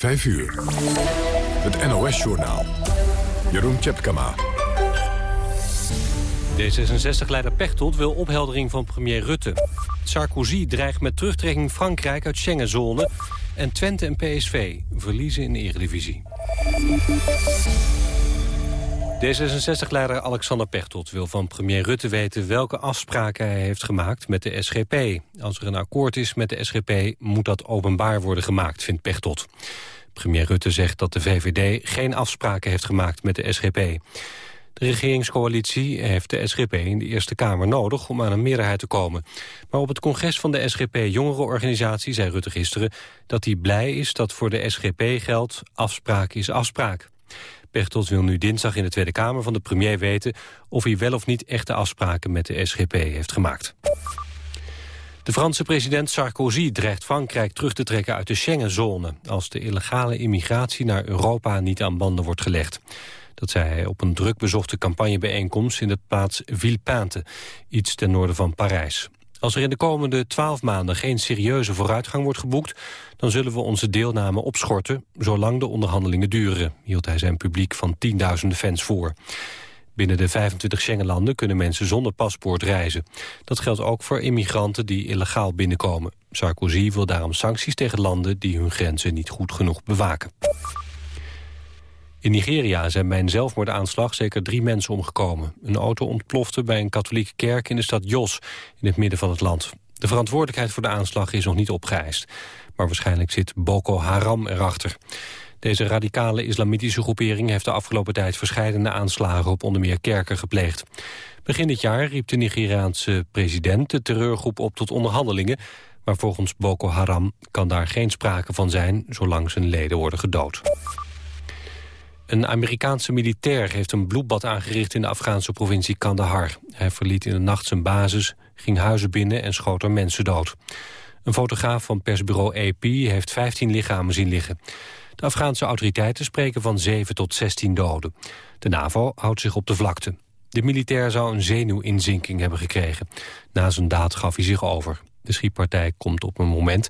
5 uur. Het NOS-journaal. Jeroen Tjepkama. D66-leider Pechtold wil opheldering van premier Rutte. Sarkozy dreigt met terugtrekking Frankrijk uit Schengenzone... en Twente en PSV verliezen in de eredivisie. D66-leider Alexander Pechtold wil van premier Rutte weten welke afspraken hij heeft gemaakt met de SGP. Als er een akkoord is met de SGP moet dat openbaar worden gemaakt, vindt Pechtold. Premier Rutte zegt dat de VVD geen afspraken heeft gemaakt met de SGP. De regeringscoalitie heeft de SGP in de Eerste Kamer nodig om aan een meerderheid te komen. Maar op het congres van de SGP Jongerenorganisatie zei Rutte gisteren dat hij blij is dat voor de SGP geldt afspraak is afspraak. Pechtold wil nu dinsdag in de Tweede Kamer van de premier weten... of hij wel of niet echte afspraken met de SGP heeft gemaakt. De Franse president Sarkozy dreigt Frankrijk terug te trekken uit de Schengenzone... als de illegale immigratie naar Europa niet aan banden wordt gelegd. Dat zei hij op een druk bezochte campagnebijeenkomst in de plaats Villepinte, iets ten noorden van Parijs. Als er in de komende twaalf maanden geen serieuze vooruitgang wordt geboekt... dan zullen we onze deelname opschorten, zolang de onderhandelingen duren... hield hij zijn publiek van tienduizenden fans voor. Binnen de 25 Schengenlanden kunnen mensen zonder paspoort reizen. Dat geldt ook voor immigranten die illegaal binnenkomen. Sarkozy wil daarom sancties tegen landen die hun grenzen niet goed genoeg bewaken. In Nigeria zijn bij een zelfmoordaanslag zeker drie mensen omgekomen. Een auto ontplofte bij een katholieke kerk in de stad Jos, in het midden van het land. De verantwoordelijkheid voor de aanslag is nog niet opgeëist. Maar waarschijnlijk zit Boko Haram erachter. Deze radicale islamitische groepering heeft de afgelopen tijd verschillende aanslagen op onder meer kerken gepleegd. Begin dit jaar riep de Nigeriaanse president de terreurgroep op tot onderhandelingen, maar volgens Boko Haram kan daar geen sprake van zijn zolang zijn leden worden gedood. Een Amerikaanse militair heeft een bloedbad aangericht in de Afghaanse provincie Kandahar. Hij verliet in de nacht zijn basis, ging huizen binnen en schoot er mensen dood. Een fotograaf van persbureau AP heeft 15 lichamen zien liggen. De Afghaanse autoriteiten spreken van 7 tot 16 doden. De NAVO houdt zich op de vlakte. De militair zou een zenuwinzinking hebben gekregen. Na zijn daad gaf hij zich over. De schietpartij komt op een moment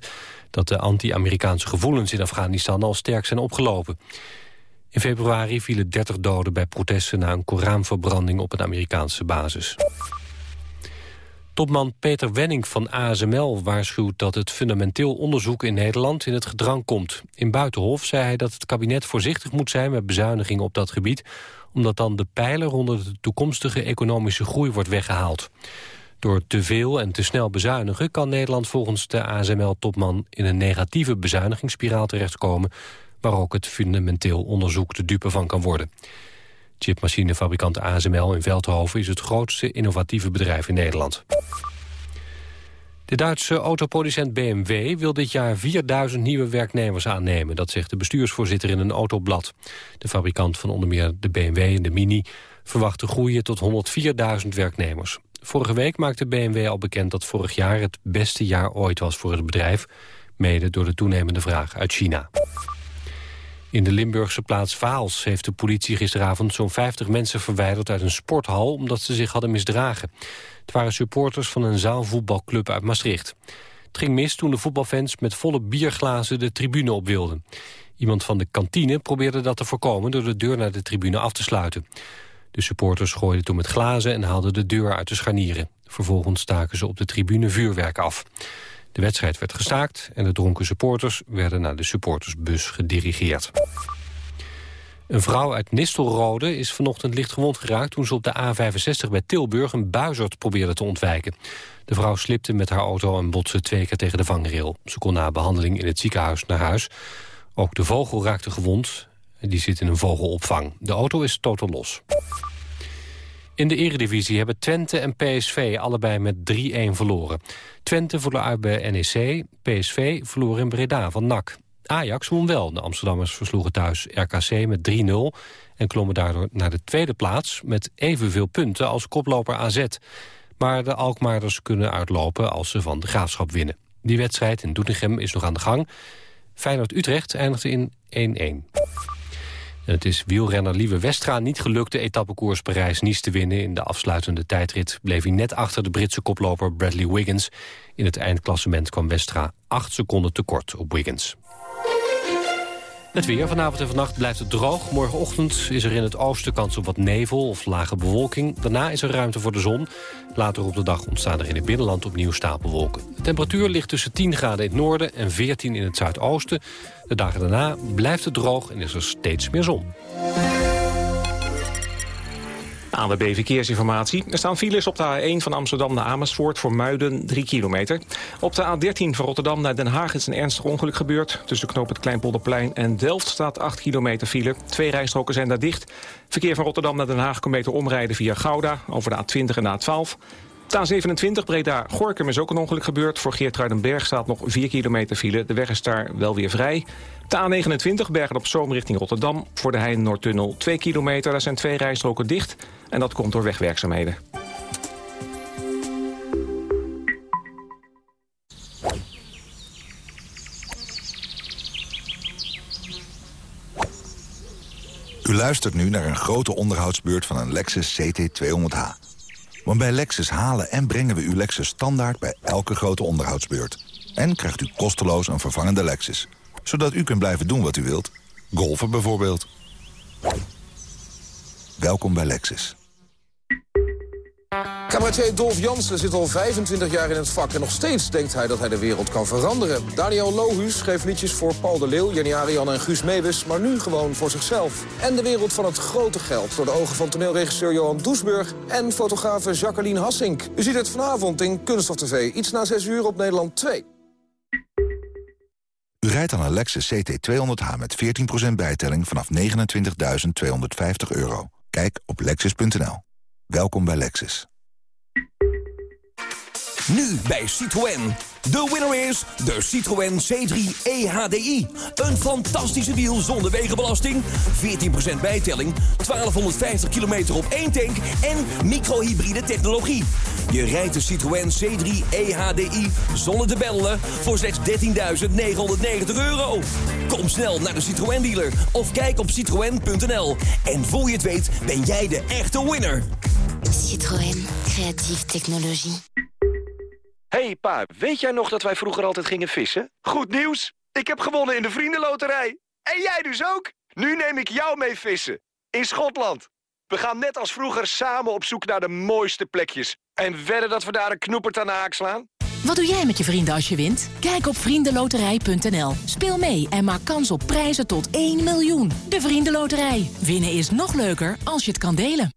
dat de anti-Amerikaanse gevoelens in Afghanistan al sterk zijn opgelopen. In februari vielen 30 doden bij protesten na een Koranverbranding op een Amerikaanse basis. Topman Peter Wenning van ASML waarschuwt dat het fundamenteel onderzoek in Nederland in het gedrang komt. In Buitenhof zei hij dat het kabinet voorzichtig moet zijn met bezuinigingen op dat gebied, omdat dan de pijler onder de toekomstige economische groei wordt weggehaald. Door te veel en te snel bezuinigen kan Nederland volgens de ASML-topman in een negatieve bezuinigingsspiraal terechtkomen, waar ook het fundamenteel onderzoek de dupe van kan worden. Chipmachinefabrikant ASML in Veldhoven is het grootste innovatieve bedrijf in Nederland. De Duitse autoproducent BMW wil dit jaar 4000 nieuwe werknemers aannemen. Dat zegt de bestuursvoorzitter in een autoblad. De fabrikant van onder meer de BMW en de Mini verwacht te groeien tot 104.000 werknemers. Vorige week maakte BMW al bekend dat vorig jaar het beste jaar ooit was voor het bedrijf. Mede door de toenemende vraag uit China. In de Limburgse plaats Vaals heeft de politie gisteravond zo'n 50 mensen verwijderd uit een sporthal omdat ze zich hadden misdragen. Het waren supporters van een zaalvoetbalclub uit Maastricht. Het ging mis toen de voetbalfans met volle bierglazen de tribune op wilden. Iemand van de kantine probeerde dat te voorkomen door de deur naar de tribune af te sluiten. De supporters gooiden toen met glazen en haalden de deur uit de scharnieren. Vervolgens staken ze op de tribune vuurwerk af. De wedstrijd werd gestaakt en de dronken supporters werden naar de supportersbus gedirigeerd. Een vrouw uit Nistelrode is vanochtend licht gewond geraakt... toen ze op de A65 bij Tilburg een buizerd probeerde te ontwijken. De vrouw slipte met haar auto en botste twee keer tegen de vangrail. Ze kon na behandeling in het ziekenhuis naar huis. Ook de vogel raakte gewond. Die zit in een vogelopvang. De auto is totaal los. In de eredivisie hebben Twente en PSV allebei met 3-1 verloren. Twente verloor uit bij NEC, PSV verloor in Breda van NAC. Ajax won wel. De Amsterdammers versloegen thuis RKC met 3-0... en klommen daardoor naar de tweede plaats met evenveel punten als koploper AZ. Maar de Alkmaarders kunnen uitlopen als ze van de Graafschap winnen. Die wedstrijd in Doetinchem is nog aan de gang. Feyenoord-Utrecht eindigde in 1-1 het is wielrenner Lieve Westra niet gelukt de etappekoers Parijs-Nice te winnen. In de afsluitende tijdrit bleef hij net achter de Britse koploper Bradley Wiggins. In het eindklassement kwam Westra acht seconden tekort op Wiggins. Het weer vanavond en vannacht blijft het droog. Morgenochtend is er in het oosten kans op wat nevel of lage bewolking. Daarna is er ruimte voor de zon. Later op de dag ontstaan er in het binnenland opnieuw stapelwolken. De temperatuur ligt tussen 10 graden in het noorden en 14 in het zuidoosten. De dagen daarna blijft het droog en is er steeds meer zon. ANWB Verkeersinformatie. Er staan files op de A1 van Amsterdam naar Amersfoort voor Muiden 3 kilometer. Op de A13 van Rotterdam naar Den Haag is een ernstig ongeluk gebeurd. Tussen knoop het Kleinpolderplein en Delft staat 8 kilometer file. Twee rijstroken zijn daar dicht. Verkeer van Rotterdam naar Den Haag kan beter omrijden via Gouda over de A20 en de A12. De A27 Breda-Gorkum is ook een ongeluk gebeurd. Voor Geertruidenberg staat nog 4 kilometer file. De weg is daar wel weer vrij. De A29 Bergen op Zoom richting Rotterdam. Voor de Heijn-Noordtunnel 2 kilometer. Daar zijn twee rijstroken dicht. En dat komt door wegwerkzaamheden. U luistert nu naar een grote onderhoudsbeurt van een Lexus CT200H. Want bij Lexus halen en brengen we uw Lexus standaard bij elke grote onderhoudsbeurt. En krijgt u kosteloos een vervangende Lexus. Zodat u kunt blijven doen wat u wilt. Golfen bijvoorbeeld. Welkom bij Lexus. Cabaretier Dolf Jansen zit al 25 jaar in het vak... en nog steeds denkt hij dat hij de wereld kan veranderen. Daniel Lohuus schreef liedjes voor Paul de Leeuw, Jenny Arian en Guus Meeuwis... maar nu gewoon voor zichzelf. En de wereld van het grote geld... door de ogen van toneelregisseur Johan Doesburg... en fotografe Jacqueline Hassink. U ziet het vanavond in Kunststof TV, iets na 6 uur op Nederland 2. U rijdt aan een Lexus CT200H met 14% bijtelling vanaf 29.250 euro. Kijk op lexus.nl. Welkom bij Lexus. Nu bij Citroën. De winner is de Citroën C3 EHDI. Een fantastische wiel zonder wegenbelasting, 14% bijtelling, 1250 kilometer op één tank en microhybride technologie. Je rijdt de Citroën C3 EHDI zonder te bellen voor slechts 13.990 euro. Kom snel naar de Citroën dealer of kijk op citroën.nl. En voor je het weet ben jij de echte winner. Citroën, creatieve technologie. hey pa, weet jij nog dat wij vroeger altijd gingen vissen? Goed nieuws! Ik heb gewonnen in de Vriendenloterij. En jij dus ook? Nu neem ik jou mee vissen. In Schotland. We gaan net als vroeger samen op zoek naar de mooiste plekjes. En wedden dat we daar een knoepert aan de haak slaan? Wat doe jij met je vrienden als je wint? Kijk op vriendenloterij.nl. Speel mee en maak kans op prijzen tot 1 miljoen. De Vriendenloterij. Winnen is nog leuker als je het kan delen.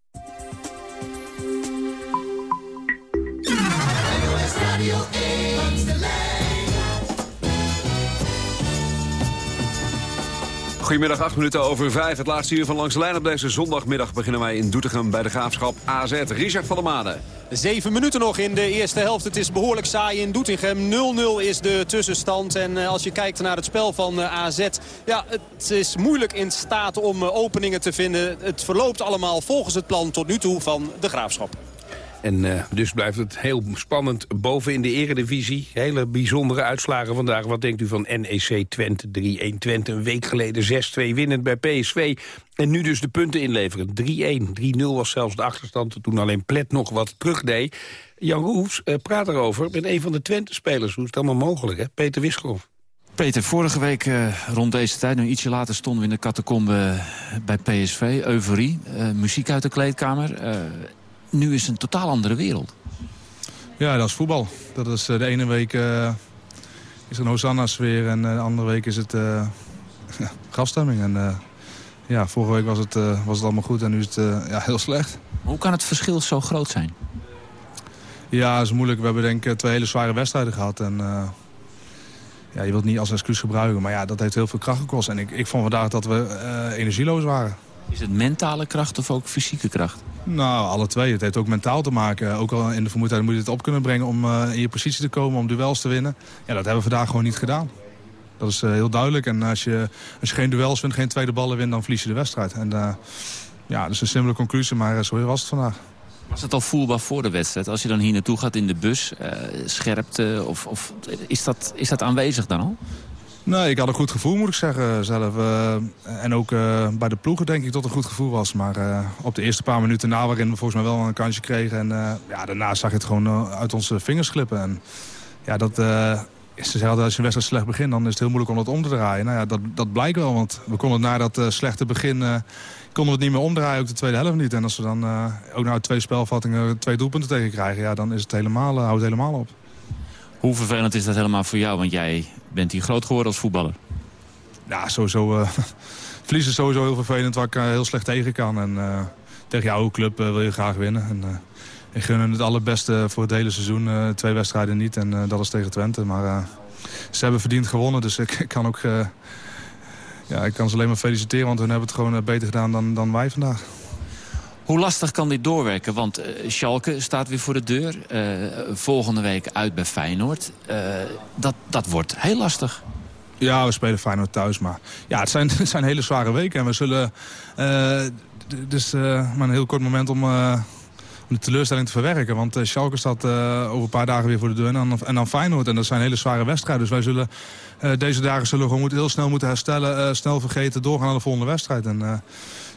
Goedemiddag, 8 minuten over 5. Het laatste uur van Langs de Lijn op deze zondagmiddag beginnen wij in Doetinchem bij de Graafschap AZ. Richard van der Made. Zeven minuten nog in de eerste helft. Het is behoorlijk saai in Doetinchem. 0-0 is de tussenstand. En eh, als je kijkt naar het spel van eh, AZ... ja, het is moeilijk in staat om eh, openingen te vinden. Het verloopt allemaal volgens het plan tot nu toe van de Graafschap. En uh, dus blijft het heel spannend boven in de eredivisie. Hele bijzondere uitslagen vandaag. Wat denkt u van NEC Twente 3-1 Twente? Een week geleden 6-2 winnend bij PSV. En nu dus de punten inleveren. 3-1. 3-0 was zelfs de achterstand toen alleen Plet nog wat terugdeed. Jan Roefs uh, praat erover met een van de Twente-spelers. Hoe is het allemaal mogelijk, hè? Peter Wiskhoff. Peter, vorige week uh, rond deze tijd, nu ietsje later stonden we in de catacombe bij PSV. Euforie, muziek uit de kleedkamer nu is het een totaal andere wereld. Ja, dat is voetbal. Dat is de ene week uh, is er een Hosanna-sfeer en de andere week is het uh, grafstemming. En uh, ja, vorige week was het, was het allemaal goed en nu is het ja, heel slecht. Hoe kan het verschil zo groot zijn? Ja, dat is moeilijk. We hebben denk ik twee hele zware wedstrijden gehad. En, ja, je wilt het niet als excuus gebruiken, maar ja, dat heeft heel veel kracht gekost. En ik, ik vond vandaag dat we energieloos waren. Is het mentale kracht of ook fysieke kracht? Nou, alle twee. Het heeft ook mentaal te maken. Ook al in de vermoedheid moet je het op kunnen brengen om uh, in je positie te komen, om duels te winnen. Ja, dat hebben we vandaag gewoon niet gedaan. Dat is uh, heel duidelijk. En als je, als je geen duels wint, geen tweede ballen wint, dan verlies je de wedstrijd. En uh, ja, dat is een simpele conclusie, maar zo was het vandaag. Was het al voelbaar voor de wedstrijd? Als je dan hier naartoe gaat in de bus, scherpte, of, of, is, dat, is dat aanwezig dan al? Nee, ik had een goed gevoel moet ik zeggen zelf. Uh, en ook uh, bij de ploegen denk ik dat het een goed gevoel was. Maar op de eerste paar minuten na waarin we volgens mij wel een kansje kregen. En ja, daarna zag je het gewoon uit onze vingers glippen. En ja, dat, ze zeggen als je een wedstrijd slecht begint, dan is het heel moeilijk om dat om te draaien. Nou ja, dat, dat blijkt wel, want we konden na dat slechte begin... Konden we het niet meer omdraaien, ook de tweede helft niet. En als we dan ook nou twee spelvattingen twee doelpunten tegen krijgen... Ja, dan is het helemaal, houdt het helemaal op. Hoe vervelend is dat helemaal voor jou? Want jij bent hier groot geworden als voetballer. Ja, sowieso... verliezen is sowieso heel vervelend, waar ik heel slecht tegen kan. En tegen jouw club wil je graag winnen. En, ik gun het allerbeste voor het hele seizoen. Twee wedstrijden niet en dat is tegen Twente. Maar ze hebben verdiend gewonnen, dus ik, ik kan ook... ja, ik kan ze alleen maar feliciteren, want hun hebben het gewoon beter gedaan dan, dan wij vandaag. Hoe lastig kan dit doorwerken? Want Schalke staat weer voor de deur. volgende week uit bij Feyenoord. dat, dat wordt heel lastig. Ja, we spelen Feyenoord thuis. Maar ja, het zijn, zijn hele zware weken. En we zullen... dus maar een heel kort moment om om de teleurstelling te verwerken. Want uh, Schalke staat uh, over een paar dagen weer voor de deur. En dan, en dan Feyenoord. En dat zijn hele zware wedstrijden. Dus wij zullen uh, deze dagen zullen we gewoon heel snel moeten herstellen. snel vergeten, doorgaan naar de volgende wedstrijd. En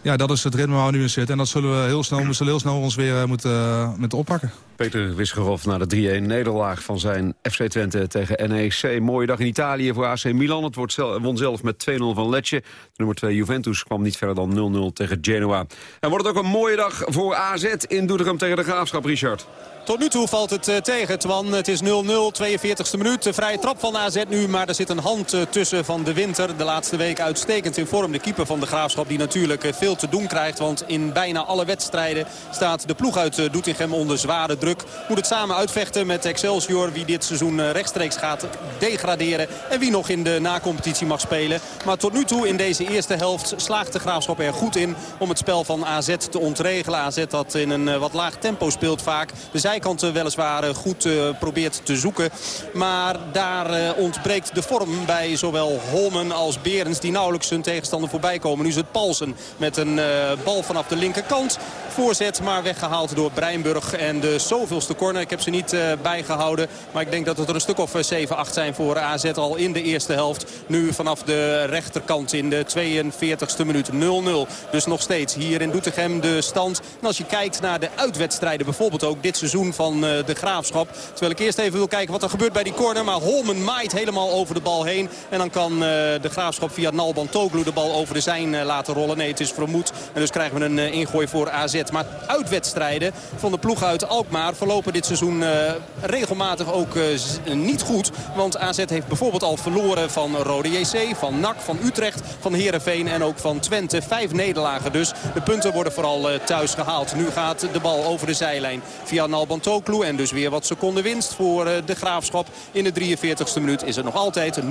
ja, dat is het ritme waar we nu in zitten. En dat zullen we heel snel, we heel snel ons weer moeten, moeten oppakken. Peter Wisgerhoff na de 3-1 nederlaag van zijn FC Twente tegen NEC. Mooie dag in Italië voor AC Milan. Het wordt won zelf met 2-0 van Lecce. nummer 2 Juventus kwam niet verder dan 0-0 tegen Genoa. En wordt het ook een mooie dag voor AZ in Doetinchem tegen de Graafschap, Richard. Tot nu toe valt het uh, tegen, Twan. Het is 0-0, 42e minuut. De vrije trap van AZ nu, maar er zit een hand uh, tussen van de winter. De laatste week uitstekend in vorm. De keeper van de Graafschap die natuurlijk uh, veel te doen krijgt. Want in bijna alle wedstrijden staat de ploeg uit Doetinchem onder zware druk. Moet het samen uitvechten met Excelsior. Wie dit seizoen rechtstreeks gaat degraderen. En wie nog in de nacompetitie mag spelen. Maar tot nu toe in deze eerste helft slaagt de Graafschap er goed in. Om het spel van AZ te ontregelen. AZ dat in een wat laag tempo speelt vaak. De zijkant weliswaar eh, goed eh, probeert te zoeken. Maar daar eh, ontbreekt de vorm bij zowel Holmen als Berens... die nauwelijks hun tegenstander voorbij komen. Nu is het Palsen met een bal vanaf de linkerkant. Voorzet, maar weggehaald door Breinburg. En de zoveelste corner, ik heb ze niet bijgehouden. Maar ik denk dat het er een stuk of 7-8 zijn voor AZ al in de eerste helft. Nu vanaf de rechterkant in de 42e minuut 0-0. Dus nog steeds hier in Doetinchem de stand. En als je kijkt naar de uitwedstrijden, bijvoorbeeld ook dit seizoen van eh, de Graafschap. Terwijl ik eerst even wil kijken wat er gebeurt bij die corner. Maar Holmen maait helemaal over de bal heen. En dan kan eh, de Graafschap via Nalban Toglu de bal over de zijn eh, laten rollen. Nee, het is vermoed. En dus krijgen we een ingooi voor AZ. Maar uitwedstrijden van de ploeg uit Alkmaar verlopen dit seizoen regelmatig ook niet goed. Want AZ heeft bijvoorbeeld al verloren van Rode JC, van NAC, van Utrecht, van Heerenveen en ook van Twente. Vijf nederlagen dus. De punten worden vooral thuis gehaald. Nu gaat de bal over de zijlijn via Nalban Toklu. En dus weer wat seconden winst voor eh, de Graafschap. In de 43ste minuut is het nog altijd 0-0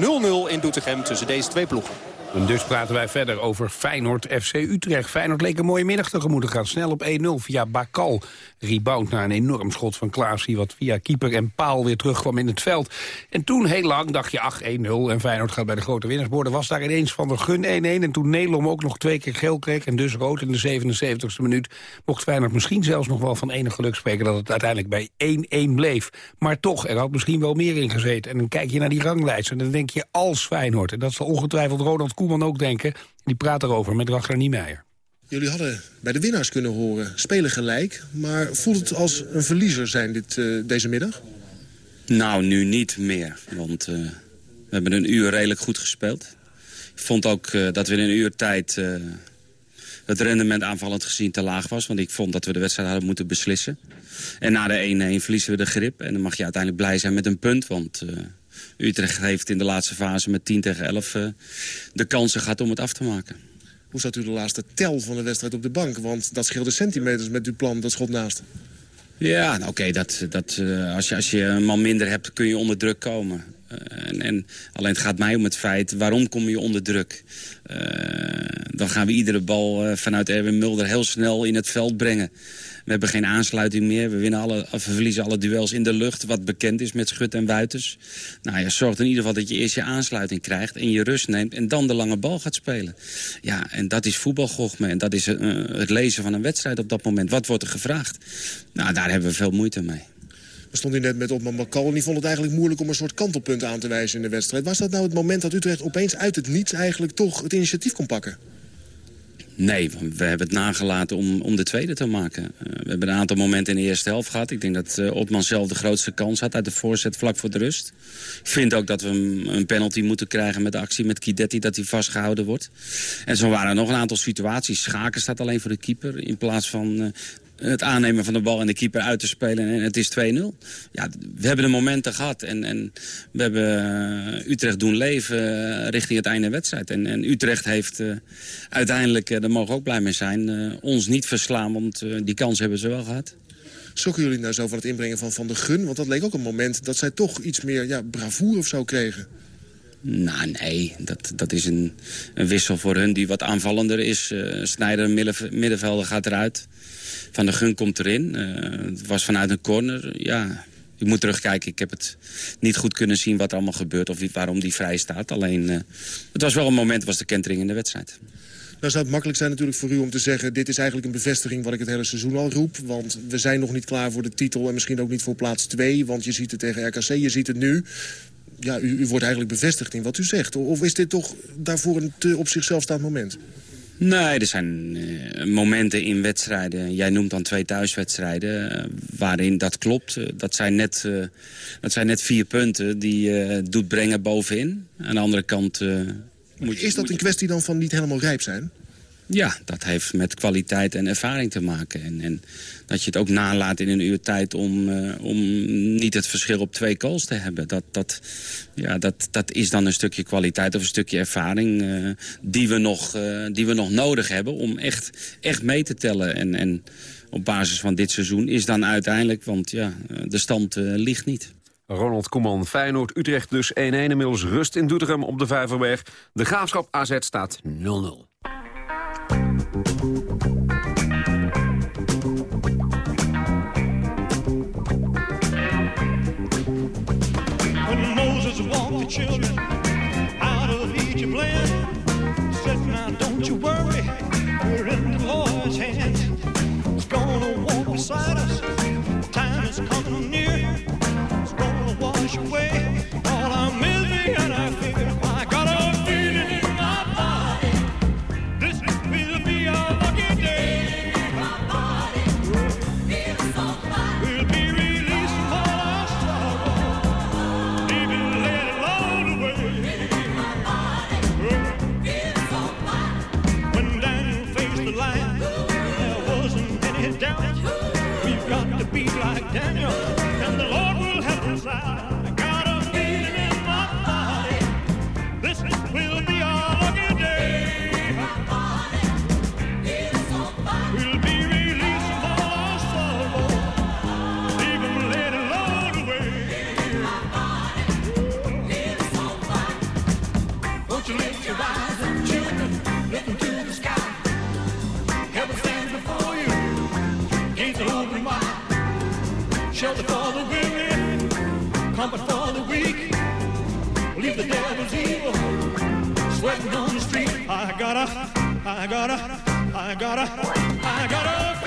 in Doetinchem tussen deze twee ploegen. En dus praten wij verder over Feyenoord FC Utrecht. Feyenoord leek een mooie middag tegemoet te gaan. Snel op 1-0 via Bakal. Rebound naar een enorm schot van Klaasie... wat via keeper en paal weer terugkwam in het veld. En toen heel lang dacht je, ach, 1-0 en Feyenoord gaat bij de grote winnersborden. Was daar ineens van de gun 1-1. En toen Nelom ook nog twee keer geel kreeg en dus rood in de 77ste minuut... mocht Feyenoord misschien zelfs nog wel van enig geluk spreken... dat het uiteindelijk bij 1-1 bleef. Maar toch, er had misschien wel meer in gezeten. En dan kijk je naar die ranglijst en dan denk je als Feyenoord... en dat zal ongetwijfeld Ronald Koeman ook denken... die praat erover met Rachel Niemeyer. Jullie hadden bij de winnaars kunnen horen, spelen gelijk. Maar voelt het als een verliezer zijn dit, uh, deze middag? Nou, nu niet meer. Want uh, we hebben een uur redelijk goed gespeeld. Ik vond ook uh, dat we in een uur tijd het rendement aanvallend gezien te laag was. Want ik vond dat we de wedstrijd hadden moeten beslissen. En na de 1-1 verliezen we de grip. En dan mag je uiteindelijk blij zijn met een punt. Want Utrecht heeft in de laatste fase met 10 tegen 11 de kansen gehad om het af te maken. Hoe zat u de laatste tel van de wedstrijd op de bank? Want dat scheelde centimeters met uw plan, dat schot naast. Ja, nou, oké, dat, dat, uh, als, je, als je een man minder hebt, kun je onder druk komen. Uh, en, en, alleen het gaat mij om het feit, waarom kom je onder druk? Dan gaan we iedere bal vanuit Erwin Mulder heel snel in het veld brengen. We hebben geen aansluiting meer. We, winnen alle, we verliezen alle duels in de lucht, wat bekend is met Schut en Wuiters. Nou, je zorgt in ieder geval dat je eerst je aansluiting krijgt... en je rust neemt en dan de lange bal gaat spelen. Ja, en dat is voetbalgochme en dat is uh, het lezen van een wedstrijd op dat moment. Wat wordt er gevraagd? Nou, daar hebben we veel moeite mee. We stonden net met Otman Bakal die vond het eigenlijk moeilijk om een soort kantelpunt aan te wijzen in de wedstrijd. Was dat nou het moment dat Utrecht opeens uit het niets eigenlijk toch het initiatief kon pakken? Nee, we hebben het nagelaten om, om de tweede te maken. Uh, we hebben een aantal momenten in de eerste helft gehad. Ik denk dat uh, Otman zelf de grootste kans had uit de voorzet vlak voor de rust. Ik vind ook dat we een penalty moeten krijgen met de actie met Kidetti... dat hij vastgehouden wordt. En zo waren er nog een aantal situaties. Schaken staat alleen voor de keeper in plaats van uh, het aannemen van de bal en de keeper uit te spelen. En het is 2-0. Ja, we hebben de momenten gehad. En, en we hebben eh, Utrecht doen leven uh, richting het einde wedstrijd. En, en Utrecht heeft uh, uiteindelijk, daar mogen we ook blij mee zijn... ons niet verslaan, want die kans hebben ze wel gehad. Zoeken jullie nou zo van het inbrengen van Van de Gun? Want dat leek ook een moment dat zij toch iets meer ja, bravoure of zo kregen. Nou, nee. Dat, dat is een, een wissel voor hun die wat aanvallender is. Uh, Snijder, middenvelder, gaat eruit. Van de Gun komt erin. Uh, het was vanuit een corner. Ja, ik moet terugkijken. Ik heb het niet goed kunnen zien wat er allemaal gebeurt... of waarom die vrij staat. Alleen, uh, het was wel een moment, was de kentering in de wedstrijd. Nou zou het makkelijk zijn natuurlijk voor u om te zeggen... dit is eigenlijk een bevestiging wat ik het hele seizoen al roep. Want we zijn nog niet klaar voor de titel en misschien ook niet voor plaats 2. Want je ziet het tegen RKC, je ziet het nu ja, u, u, wordt eigenlijk bevestigd in wat u zegt. Of is dit toch daarvoor een te op zichzelf staand moment? Nee, er zijn uh, momenten in wedstrijden. Jij noemt dan twee thuiswedstrijden. Uh, waarin dat klopt. Uh, dat, zijn net, dat zijn net vier punten die je doet brengen bovenin. Aan de andere kant... moet je, is dat een kwestie dan van niet helemaal rijp zijn? Ja, dat heeft met kwaliteit en ervaring te maken. En, en dat je het ook nalaat in een uur tijd om, uh, om niet het verschil op twee calls te hebben. Dat, dat, ja, dat, dat is dan een stukje kwaliteit of een stukje ervaring uh, die, we nog, uh, die we nog nodig hebben om echt, echt mee te tellen. En, en op basis van dit seizoen is dan uiteindelijk, want ja, de stand ligt niet. Ronald Koeman, Feyenoord, Utrecht dus 1-1. Inmiddels rust in Doetinchem op de Vijverberg. De Graafschap AZ staat 0-0. Children out of Egypt land. Said, now don't you worry, Shelter for the weary, comfort for the weak. Leave the devil's evil, sweating on the street. I gotta, I gotta, I gotta, I got a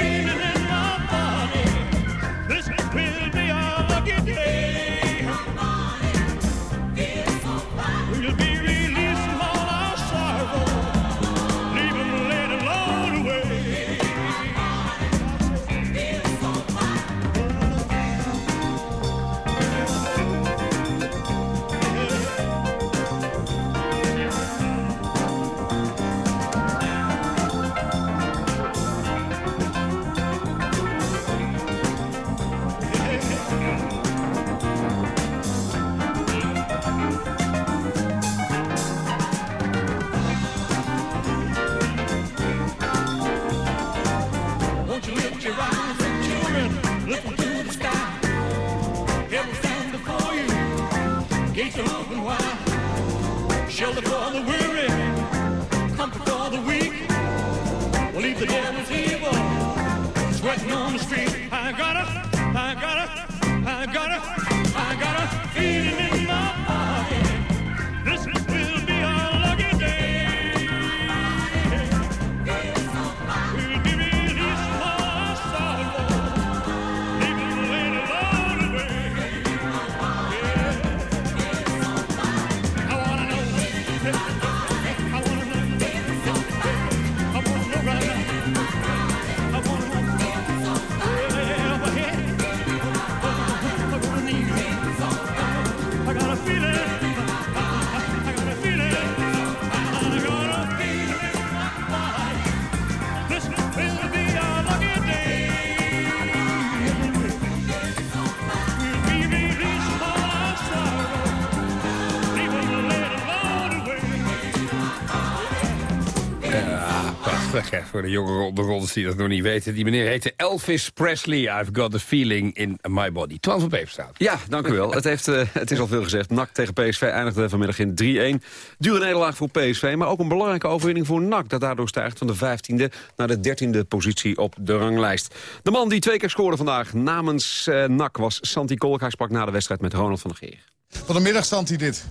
voor de jongeren onder ons die dat nog niet weten. Die meneer heette Elvis Presley. I've got a feeling in my body. Twan van Peepstraat. Ja, dank u wel. het, heeft, uh, het is al veel gezegd. NAC tegen PSV eindigde vanmiddag in 3-1. Dure nederlaag voor PSV, maar ook een belangrijke overwinning voor NAC... dat daardoor stijgt van de 15e naar de 13e positie op de ranglijst. De man die twee keer scoorde vandaag namens uh, NAC was Santi Kolk. Hij sprak na de wedstrijd met Ronald van der Geer. Wat een middag, Santi, dit.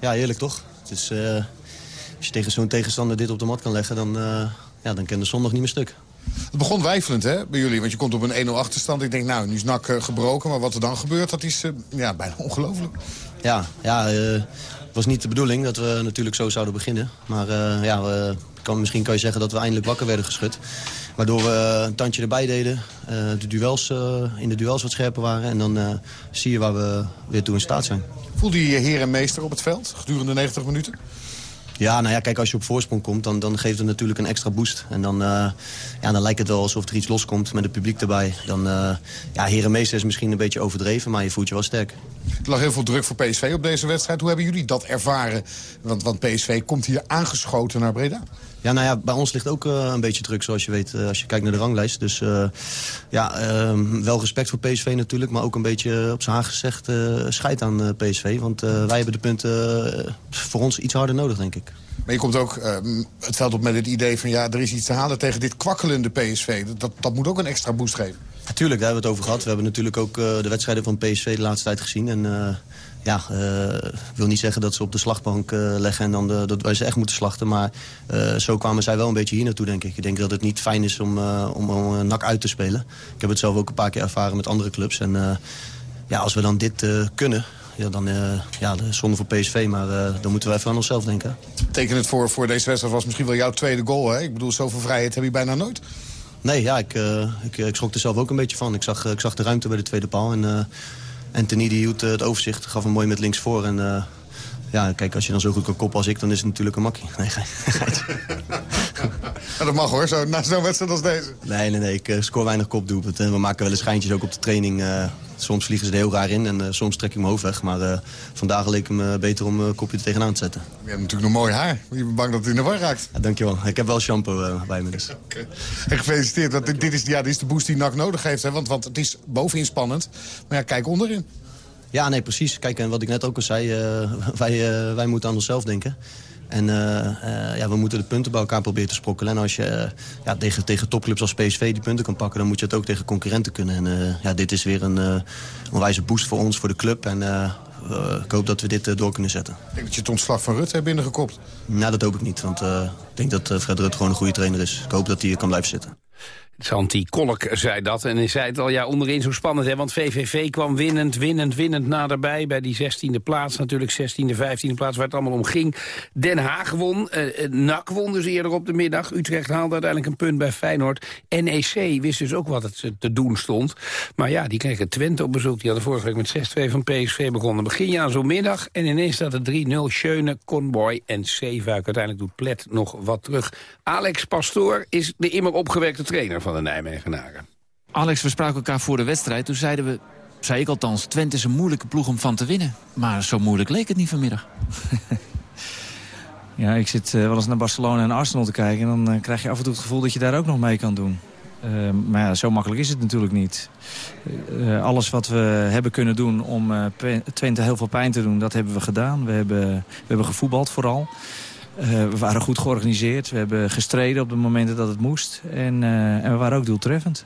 Ja, heerlijk toch? Het is... Uh... Als je tegen zo'n tegenstander dit op de mat kan leggen, dan, uh, ja, dan kan de zondag niet meer stuk. Het begon wijfelend hè, bij jullie, want je komt op een 1-0 achterstand. Ik denk, nou, nu is NAC uh, gebroken, maar wat er dan gebeurt, dat is uh, ja, bijna ongelooflijk. Ja, ja het was niet de bedoeling dat we natuurlijk zo zouden beginnen. Maar ja, we, kan, misschien kan je zeggen dat we eindelijk wakker werden geschud. Waardoor we een tandje erbij deden, de duels, in de duels wat scherper waren. En dan zie je waar we weer toe in staat zijn. Voelde je je heer en meester op het veld gedurende 90 minuten? Ja, nou ja, kijk, als je op voorsprong komt, dan, dan geeft het natuurlijk een extra boost. En dan, uh, ja, dan lijkt het wel alsof er iets loskomt met het publiek erbij. Dan, uh, ja, herenmeester is misschien een beetje overdreven, maar je voelt je wel sterk. Er lag heel veel druk voor PSV op deze wedstrijd. Hoe hebben jullie dat ervaren? Want, want PSV komt hier aangeschoten naar Breda. Ja, nou ja, bij ons ligt ook uh, een beetje druk, zoals je weet, uh, als je kijkt naar de ranglijst. Dus uh, ja, ehm, wel respect voor PSV natuurlijk, maar ook een beetje op zijn haag gezegd scheid aan PSV. Want wij hebben de punten voor ons iets harder nodig, denk ik. Maar je komt ook ehm, het veld op met het idee van... ja, er is iets te halen tegen dit kwakkelende PSV. Dat, dat moet ook een extra boost geven. Natuurlijk, daar hebben we het over gehad. We hebben natuurlijk ook de wedstrijden van PSV de laatste tijd gezien. En ja, uh, wil niet zeggen dat ze op de slachtbank uh, leggen... en dan de, dat wij ze echt moeten slachten. Maar zo kwamen zij wel een beetje hier naartoe, denk ik. Ik denk dat het niet fijn is om, om, om nak uit te spelen. Ik heb het zelf ook een paar keer ervaren met andere clubs. En ja, als we dan dit kunnen... Ja, dan ja, zonde voor PSV, maar dan moeten we even aan onszelf denken. Tekenend voor, voor deze wedstrijd was misschien wel jouw tweede goal. Hè? Ik bedoel, zoveel vrijheid heb je bijna nooit. Nee, ja, ik, ik, ik schrok er zelf ook een beetje van. Ik zag, ik zag de ruimte bij de tweede paal en... En Teni die hield het overzicht, gaf hem mooi met links voor. En uh, ja, kijk, als je dan zo goed kan koppen als ik, dan is het natuurlijk een makkie. Nee, ja, dat mag hoor, zo, na zo'n wedstrijd als deze. Nee, nee, nee, ik uh, scoor weinig kopdoelpunten. We maken wel eens schijntjes ook op de training. Uh, soms vliegen ze er heel raar in en uh, soms trek ik mijn hoofd weg. Maar vandaag leek het me beter om een kopje er tegenaan te zetten. Je hebt natuurlijk nog mooi haar. Je bent bang dat het in de war raakt. Ja, dankjewel. Ik heb wel shampoo bij me dus. okay. En gefeliciteerd. Want dit, is, ja, dit is de boost die NAC nodig heeft. Hè? Want, want het is bovenin spannend. Maar ja, kijk onderin. Ja, nee, precies. Kijk, en wat ik net ook al zei, uh, wij, uh, wij moeten aan onszelf denken. En uh, ja, we moeten de punten bij elkaar proberen te sprokkelen. En als je ja, tegen, tegen topclubs als PSV die punten kan pakken... dan moet je het ook tegen concurrenten kunnen. En ja, dit is weer een onwijze boost voor ons, voor de club. En ik hoop dat we dit door kunnen zetten. Ik denk dat je het ontslag van Rutte hebt binnengekopt. Nou, dat hoop ik niet. Want ik denk dat Fred Rutte gewoon een goede trainer is. Ik hoop dat hij hier kan blijven zitten. Santi Kolk zei dat. En hij zei het al, ja, onderin zo spannend. Hè, want VVV kwam winnend, winnend, winnend naderbij. Bij die 16e plaats natuurlijk, 16e, 15e plaats waar het allemaal om ging. Den Haag won, uh, NAC won dus eerder op de middag. Utrecht haalde uiteindelijk een punt bij Feyenoord. NEC wist dus ook wat het te doen stond. Maar ja, die kregen Twente op bezoek. Die hadden vorige week met 6-2 van PSV begonnen. Begin je zo'n middag en ineens staat het 3-0. Schöne, Conboy en Zeefuik. Uiteindelijk doet Plet nog wat terug. Alex Pastoor is de immer opgewekte trainer van de Nijmegenaren. Alex, we spraken elkaar voor de wedstrijd. Toen zeiden we, zei ik althans, Twente is een moeilijke ploeg om van te winnen. Maar zo moeilijk leek het niet vanmiddag. ja, ik zit uh, wel eens naar Barcelona en Arsenal te kijken... en dan uh, krijg je af en toe het gevoel dat je daar ook nog mee kan doen. Uh, maar ja, zo makkelijk is het natuurlijk niet. alles wat we hebben kunnen doen om Twente heel veel pijn te doen, dat hebben we gedaan. We hebben, we hebben gevoetbald vooral. Uh, we waren goed georganiseerd. We hebben gestreden op de momenten dat het moest. En, uh, en we waren ook doeltreffend.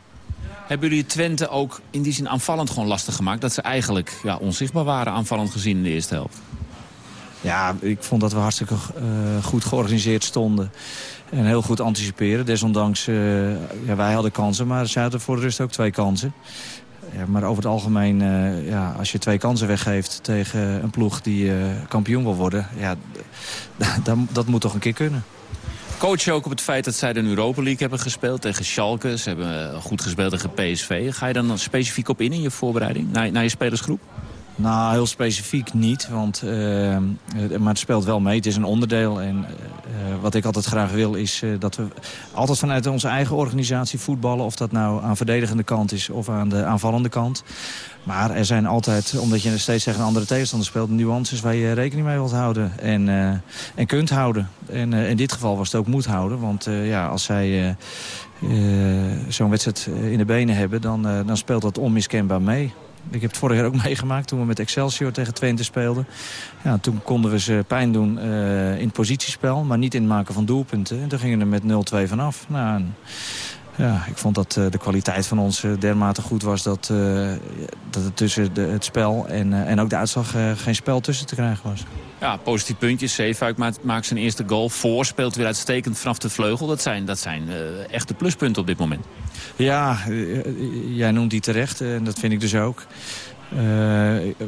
Hebben jullie Twente ook in die zin aanvallend gewoon lastig gemaakt? Dat ze eigenlijk ja, onzichtbaar waren aanvallend gezien in de eerste helft? Ja, ik vond dat we hartstikke uh, goed georganiseerd stonden. En heel goed anticiperen. Desondanks, ja, wij hadden kansen, maar ze hadden voor de rust ook twee kansen. Ja, maar over het algemeen, uh, ja, als je twee kansen weggeeft tegen een ploeg die uh, kampioen wil worden... Ja, dat moet toch een keer kunnen. Coach je ook op het feit dat zij de Europa League hebben gespeeld tegen Schalke. Ze hebben eh, goed gespeeld tegen PSV. Ga je dan specifiek op in in je voorbereiding naar, naar je spelersgroep? Nou, heel specifiek niet, want, uh, maar het speelt wel mee. Het is een onderdeel en wat ik altijd graag wil is dat we altijd vanuit onze eigen organisatie voetballen. Of dat nou aan verdedigende kant is of aan de aanvallende kant. Maar er zijn altijd, omdat je steeds tegen een andere tegenstander speelt... nuances waar je rekening mee wilt houden en, en kunt houden. En in dit geval was het ook moet houden. Want ja, als zij zo'n wedstrijd in de benen hebben... Dan, dan speelt dat onmiskenbaar mee. Ik heb het vorig jaar ook meegemaakt toen we met Excelsior tegen Twente speelden. Ja, toen konden we ze pijn doen uh, in het positiespel, maar niet in het maken van doelpunten. En toen gingen we er met 0-2 vanaf. Nou, ja, ik vond dat uh, de kwaliteit van ons uh, dermate goed was... dat, dat het tussen de, het spel en, en ook de uitslag geen spel tussen te krijgen was. Ja, positief puntje. Zeefuik maakt, zijn eerste goal voor. Speelt weer uitstekend vanaf de vleugel. Dat zijn, dat zijn echte pluspunten op dit moment. Ja, jij noemt die terecht en dat vind ik dus ook.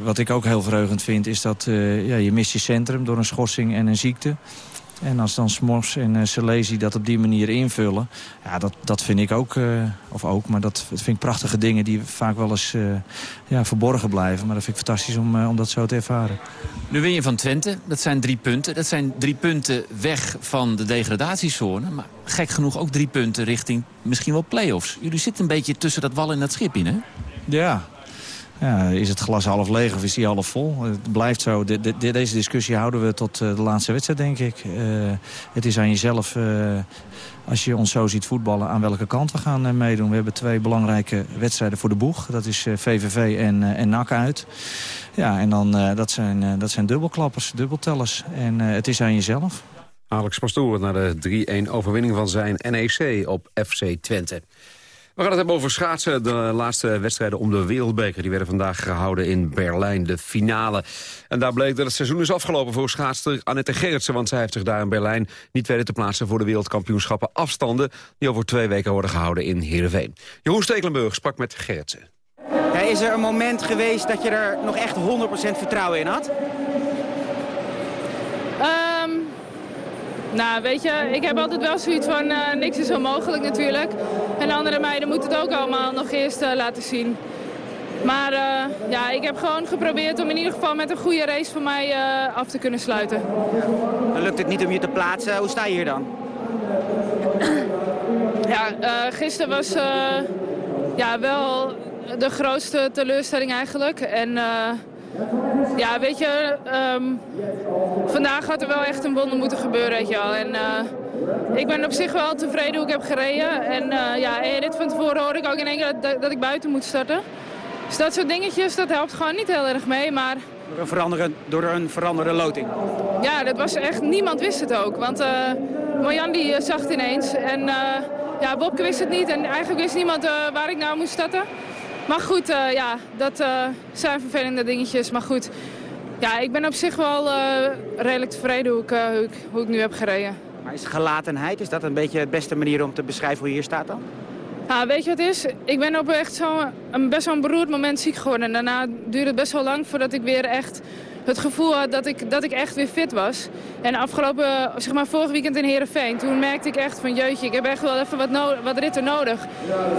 Wat ik ook heel verheugend vind is dat ja, je mist je centrum door een schorsing en een ziekte. En als dan Smors en uh, Selezi dat op die manier invullen... ja, dat, dat vind ik ook, uh, of ook, maar dat vind ik prachtige dingen... die vaak wel eens uh, ja, verborgen blijven. Maar dat vind ik fantastisch om, om dat zo te ervaren. Nu win je van Twente, dat zijn drie punten. Dat zijn drie punten weg van de degradatiezone. Maar gek genoeg ook drie punten richting misschien wel play-offs. Jullie zitten een beetje tussen dat wal en dat schip in, hè? Ja, ja, is het glas half leeg of is die half vol? Het blijft zo. De, de, deze discussie houden we tot uh, de laatste wedstrijd, denk ik. Uh, het is aan jezelf, uh, als je ons zo ziet voetballen, aan welke kant we gaan meedoen. We hebben twee belangrijke wedstrijden voor de boeg. Dat is VVV en, en NAC uit. Ja, en dan, dat, zijn, dat zijn dubbelklappers, dubbeltellers. En het is aan jezelf. Alex Pastoor naar de 3-1 overwinning van zijn NEC op FC Twente. We gaan het hebben over schaatsen. De laatste wedstrijden om de wereldbeker. Die werden vandaag gehouden in Berlijn, de finale. En daar bleek dat het seizoen is afgelopen voor schaatster Annette Gerritsen. Want zij heeft zich daar in Berlijn niet weten te plaatsen voor de wereldkampioenschappen afstanden. Die over twee weken worden gehouden in Heerenveen. Jeroen Stekelenburg sprak met Gerritsen. Is er een moment geweest dat je er nog echt 100% vertrouwen in had? Nou, weet je, ik heb altijd wel zoiets van uh, niks is onmogelijk natuurlijk. En andere meiden moeten het ook allemaal nog eerst uh, laten zien. Maar uh, ja, ik heb gewoon geprobeerd om in ieder geval met een goede race voor mij af te kunnen sluiten. Dan lukt het niet om je te plaatsen. Hoe sta je hier dan? ja, gisteren was ja, wel de grootste teleurstelling eigenlijk. En ja, weet je, um, vandaag had er wel echt een wonder moeten gebeuren, weet je wel. En uh, ik ben op zich wel tevreden hoe ik heb gereden. En uh, ja, dit van tevoren hoorde ik ook in één keer dat, dat, ik buiten moet starten. Dus dat soort dingetjes, dat helpt gewoon niet heel erg mee, maar... Door een veranderen, door een veranderde loting? Ja, dat was echt, niemand wist het ook. Want uh, Marjan die zag het ineens. En ja, Bobke wist het niet en eigenlijk wist niemand waar ik nou moest starten. Maar goed, uh, ja, dat uh, zijn vervelende dingetjes. Maar goed, ja, ik ben op zich wel uh, redelijk tevreden hoe ik, hoe, ik, hoe ik nu heb gereden. Maar is gelatenheid, is dat een beetje de beste manier om te beschrijven hoe je hier staat dan? Ja, weet je wat het is? Ik ben op echt zo, een best wel een beroerd moment ziek geworden. En daarna duurde het best wel lang voordat ik weer echt het gevoel had dat ik, dat ik echt weer fit was. En afgelopen, zeg maar vorig weekend in Heerenveen, toen merkte ik echt van jeutje, ik heb echt wel even wat, wat ritten nodig.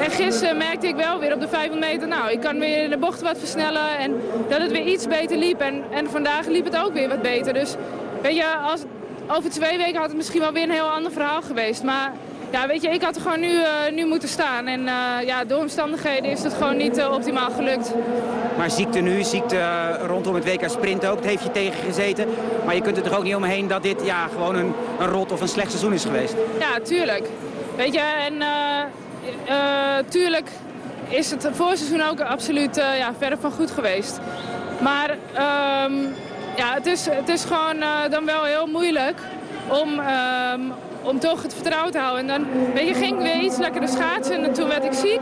En gisteren merkte ik wel weer op de 500 meter, nou, ik kan weer in de bocht wat versnellen en dat het weer iets beter liep. En, en vandaag liep het ook weer wat beter. Dus weet je, als, over twee weken had het misschien wel weer een heel ander verhaal geweest. Maar ja, weet je, ik had er gewoon nu, uh, nu moeten staan. En uh, ja, door omstandigheden is het gewoon niet uh, optimaal gelukt. Maar ziekte nu, ziekte rondom het WK Sprint ook, dat heeft je tegengezeten. Maar je kunt er toch ook niet omheen dat dit ja, gewoon een, een rot of een slecht seizoen is geweest? Ja, tuurlijk. Weet je, en tuurlijk is het voorseizoen ook absoluut ja, verder van goed geweest. Maar um, ja, het, is, het is gewoon dan wel heel moeilijk om... Um, om toch het vertrouwen te houden. En dan weet je, ging ik weer iets lekkerder schaatsen en toen werd ik ziek.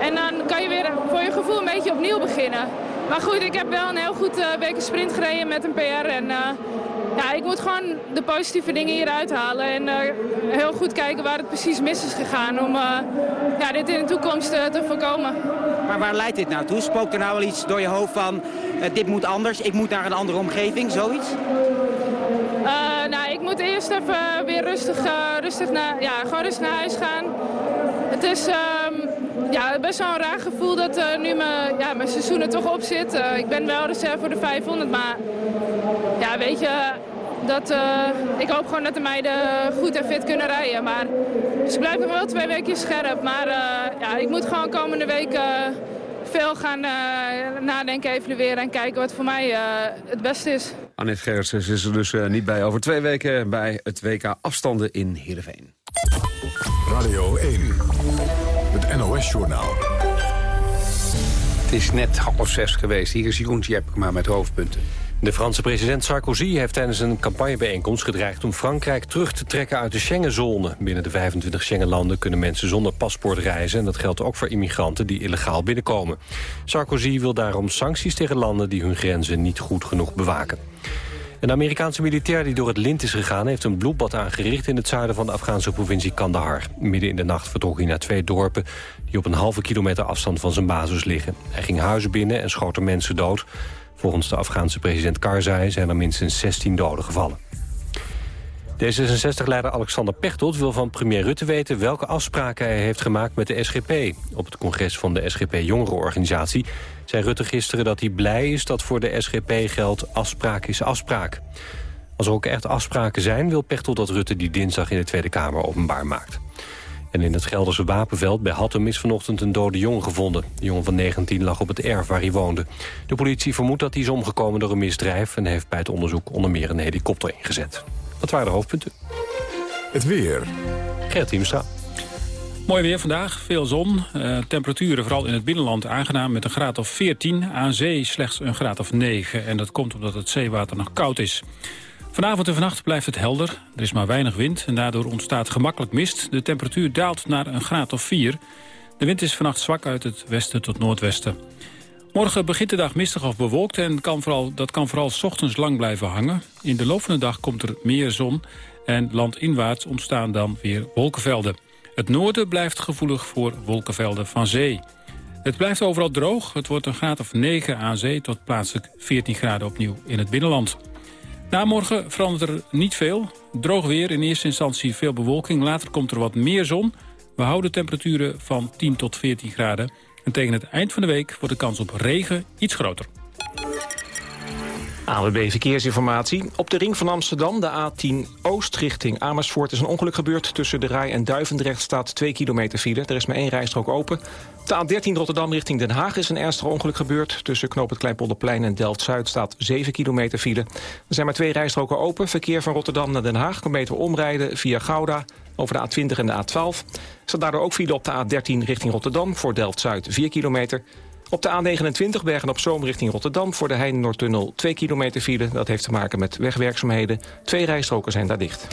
En dan kan je weer voor je gevoel een beetje opnieuw beginnen. Maar goed, ik heb wel een heel goed uh, weken sprint gereden met een PR. En uh, ja, ik moet gewoon de positieve dingen hieruit halen. En uh, heel goed kijken waar het precies mis is gegaan om ja, dit in de toekomst te voorkomen. Maar waar leidt dit nou toe? Spookt er nou wel iets door je hoofd van dit moet anders, ik moet naar een andere omgeving, zoiets? Ik moet eerst even weer rustig, uh, rustig naar, ja, gewoon rustig naar huis gaan. Het is um, ja, best wel een raar gevoel dat uh, nu mijn, ja, mijn seizoen er toch op zit. ik ben wel reserve voor de 500, maar ja, weet je, dat, eh, ik hoop gewoon dat de meiden goed en fit kunnen rijden. Maar, dus ik wel twee weken scherp. Maar eh, ja, ik moet gewoon komende week eh, veel gaan eh, nadenken, evalueren en kijken wat voor mij eh, het beste is. Annette Gerritsen is er dus eh, niet bij. Over twee weken bij het WK afstanden in Heerenveen. Radio 1, het NOS-journaal. Het is net half zes geweest. Hier is Jeroen Tjepkema met hoofdpunten. De Franse president Sarkozy heeft tijdens een campagnebijeenkomst gedreigd om Frankrijk terug te trekken uit de Schengenzone. Binnen de 25 Schengenlanden kunnen mensen zonder paspoort reizen en dat geldt ook voor immigranten die illegaal binnenkomen. Sarkozy wil daarom sancties tegen landen die hun grenzen niet goed genoeg bewaken. Een Amerikaanse militair die door het lint is gegaan... heeft een bloedbad aangericht in het zuiden van de Afghaanse provincie Kandahar. Midden in de nacht vertrok hij naar twee dorpen... die op een halve kilometer afstand van zijn basis liggen. Hij ging huizen binnen en schoot er mensen dood. Volgens de Afghaanse president Karzai zijn er minstens 16 doden gevallen. D66-leider Alexander Pechtold wil van premier Rutte weten... welke afspraken hij heeft gemaakt met de SGP. Op het congres van de SGP-jongerenorganisatie zei Rutte gisteren dat hij blij is... dat voor de SGP geldt afspraak is afspraak. Als er ook echt afspraken zijn, wil Pechtold dat Rutte die dinsdag in de Tweede Kamer openbaar maakt. En in het Gelderse Wapenveld bij Hattem is vanochtend een dode jongen gevonden. De jongen van 19 lag op het erf waar hij woonde. De politie vermoedt dat hij is omgekomen door een misdrijf... en heeft bij het onderzoek onder meer een helikopter ingezet. Dat waren de hoofdpunten. Het weer. Gerrit Hiemstra. Mooi weer vandaag, veel zon. Uh, temperaturen vooral in het binnenland aangenaam met een graad of 14. Aan zee slechts een graad of 9. En dat komt omdat het zeewater nog koud is. Vanavond en vannacht blijft het helder. Er is maar weinig wind en daardoor ontstaat gemakkelijk mist. De temperatuur daalt naar een graad of 4. De wind is vannacht zwak uit het westen tot noordwesten. Morgen begint de dag mistig of bewolkt en kan vooral, dat kan vooral ochtends lang blijven hangen. In de loop van de dag komt er meer zon en landinwaarts ontstaan dan weer wolkenvelden. Het noorden blijft gevoelig voor wolkenvelden van zee. Het blijft overal droog. Het wordt een graad of 9 aan zee tot plaatselijk 14 graden opnieuw in het binnenland. Na morgen verandert er niet veel. Droog weer, in eerste instantie veel bewolking. Later komt er wat meer zon. We houden temperaturen van 10 tot 14 graden. En tegen het eind van de week wordt de kans op regen iets groter. ANWB Verkeersinformatie. Op de ring van Amsterdam, de A10 Oost richting Amersfoort... is een ongeluk gebeurd. Tussen de Rij en Duivendrecht staat 2 kilometer file. Er is maar één rijstrook open. De A13 Rotterdam richting Den Haag is een ernstig ongeluk gebeurd. Tussen Knoop het Kleinpolderplein en Delft-Zuid staat 7 kilometer file. Er zijn maar twee rijstroken open. Verkeer van Rotterdam naar Den Haag kan beter omrijden via Gouda... over de A20 en de A12. Er staat daardoor ook file op de A13 richting Rotterdam... voor Delft-Zuid 4 kilometer... Op de A29 Bergen op Zoom richting Rotterdam... voor de Heijn-Noordtunnel 2 kilometer file. Dat heeft te maken met wegwerkzaamheden. Twee rijstroken zijn daar dicht.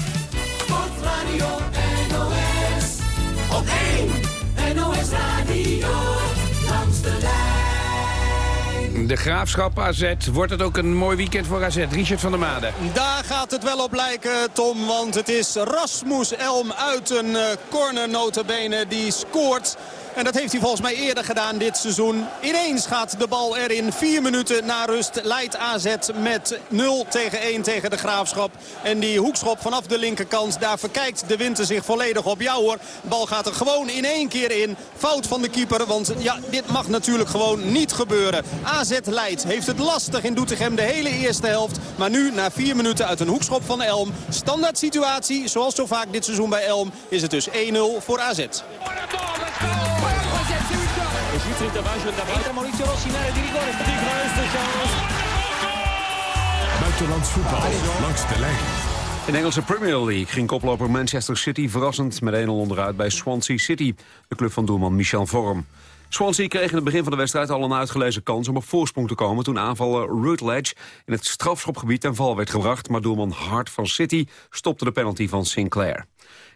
De Graafschap AZ. Wordt het ook een mooi weekend voor AZ? Richard van der Made. Daar gaat het wel op lijken, Tom. Want het is Rasmus Elm uit een uh, corner notabene die scoort. En dat heeft hij volgens mij eerder gedaan dit seizoen. Ineens gaat de bal erin. Vier minuten na rust leidt AZ met 0 tegen 1 tegen de Graafschap. En die hoekschop vanaf de linkerkant, daar verkijkt de winter zich volledig op. Ja hoor, bal gaat er gewoon in één keer in. Fout van de keeper, want ja, dit mag natuurlijk gewoon niet gebeuren. AZ leidt, heeft het lastig in Doetinchem de hele eerste helft. Maar nu, na vier minuten uit een hoekschop van Elm. Standaard situatie, zoals zo vaak dit seizoen bij Elm, is het dus 1-0 voor AZ. Buitenlands voetbal langs de lijn. In de Engelse Premier League ging koploper Manchester City verrassend met 1-0 onderuit bij Swansea City, de club van doelman Michel Vorm. Swansea kreeg in het begin van de wedstrijd al een uitgelezen kans om op voorsprong te komen toen aanvaller Rutledge in het strafschopgebied ten val werd gebracht, maar doelman Hart van City stopte de penalty van Sinclair.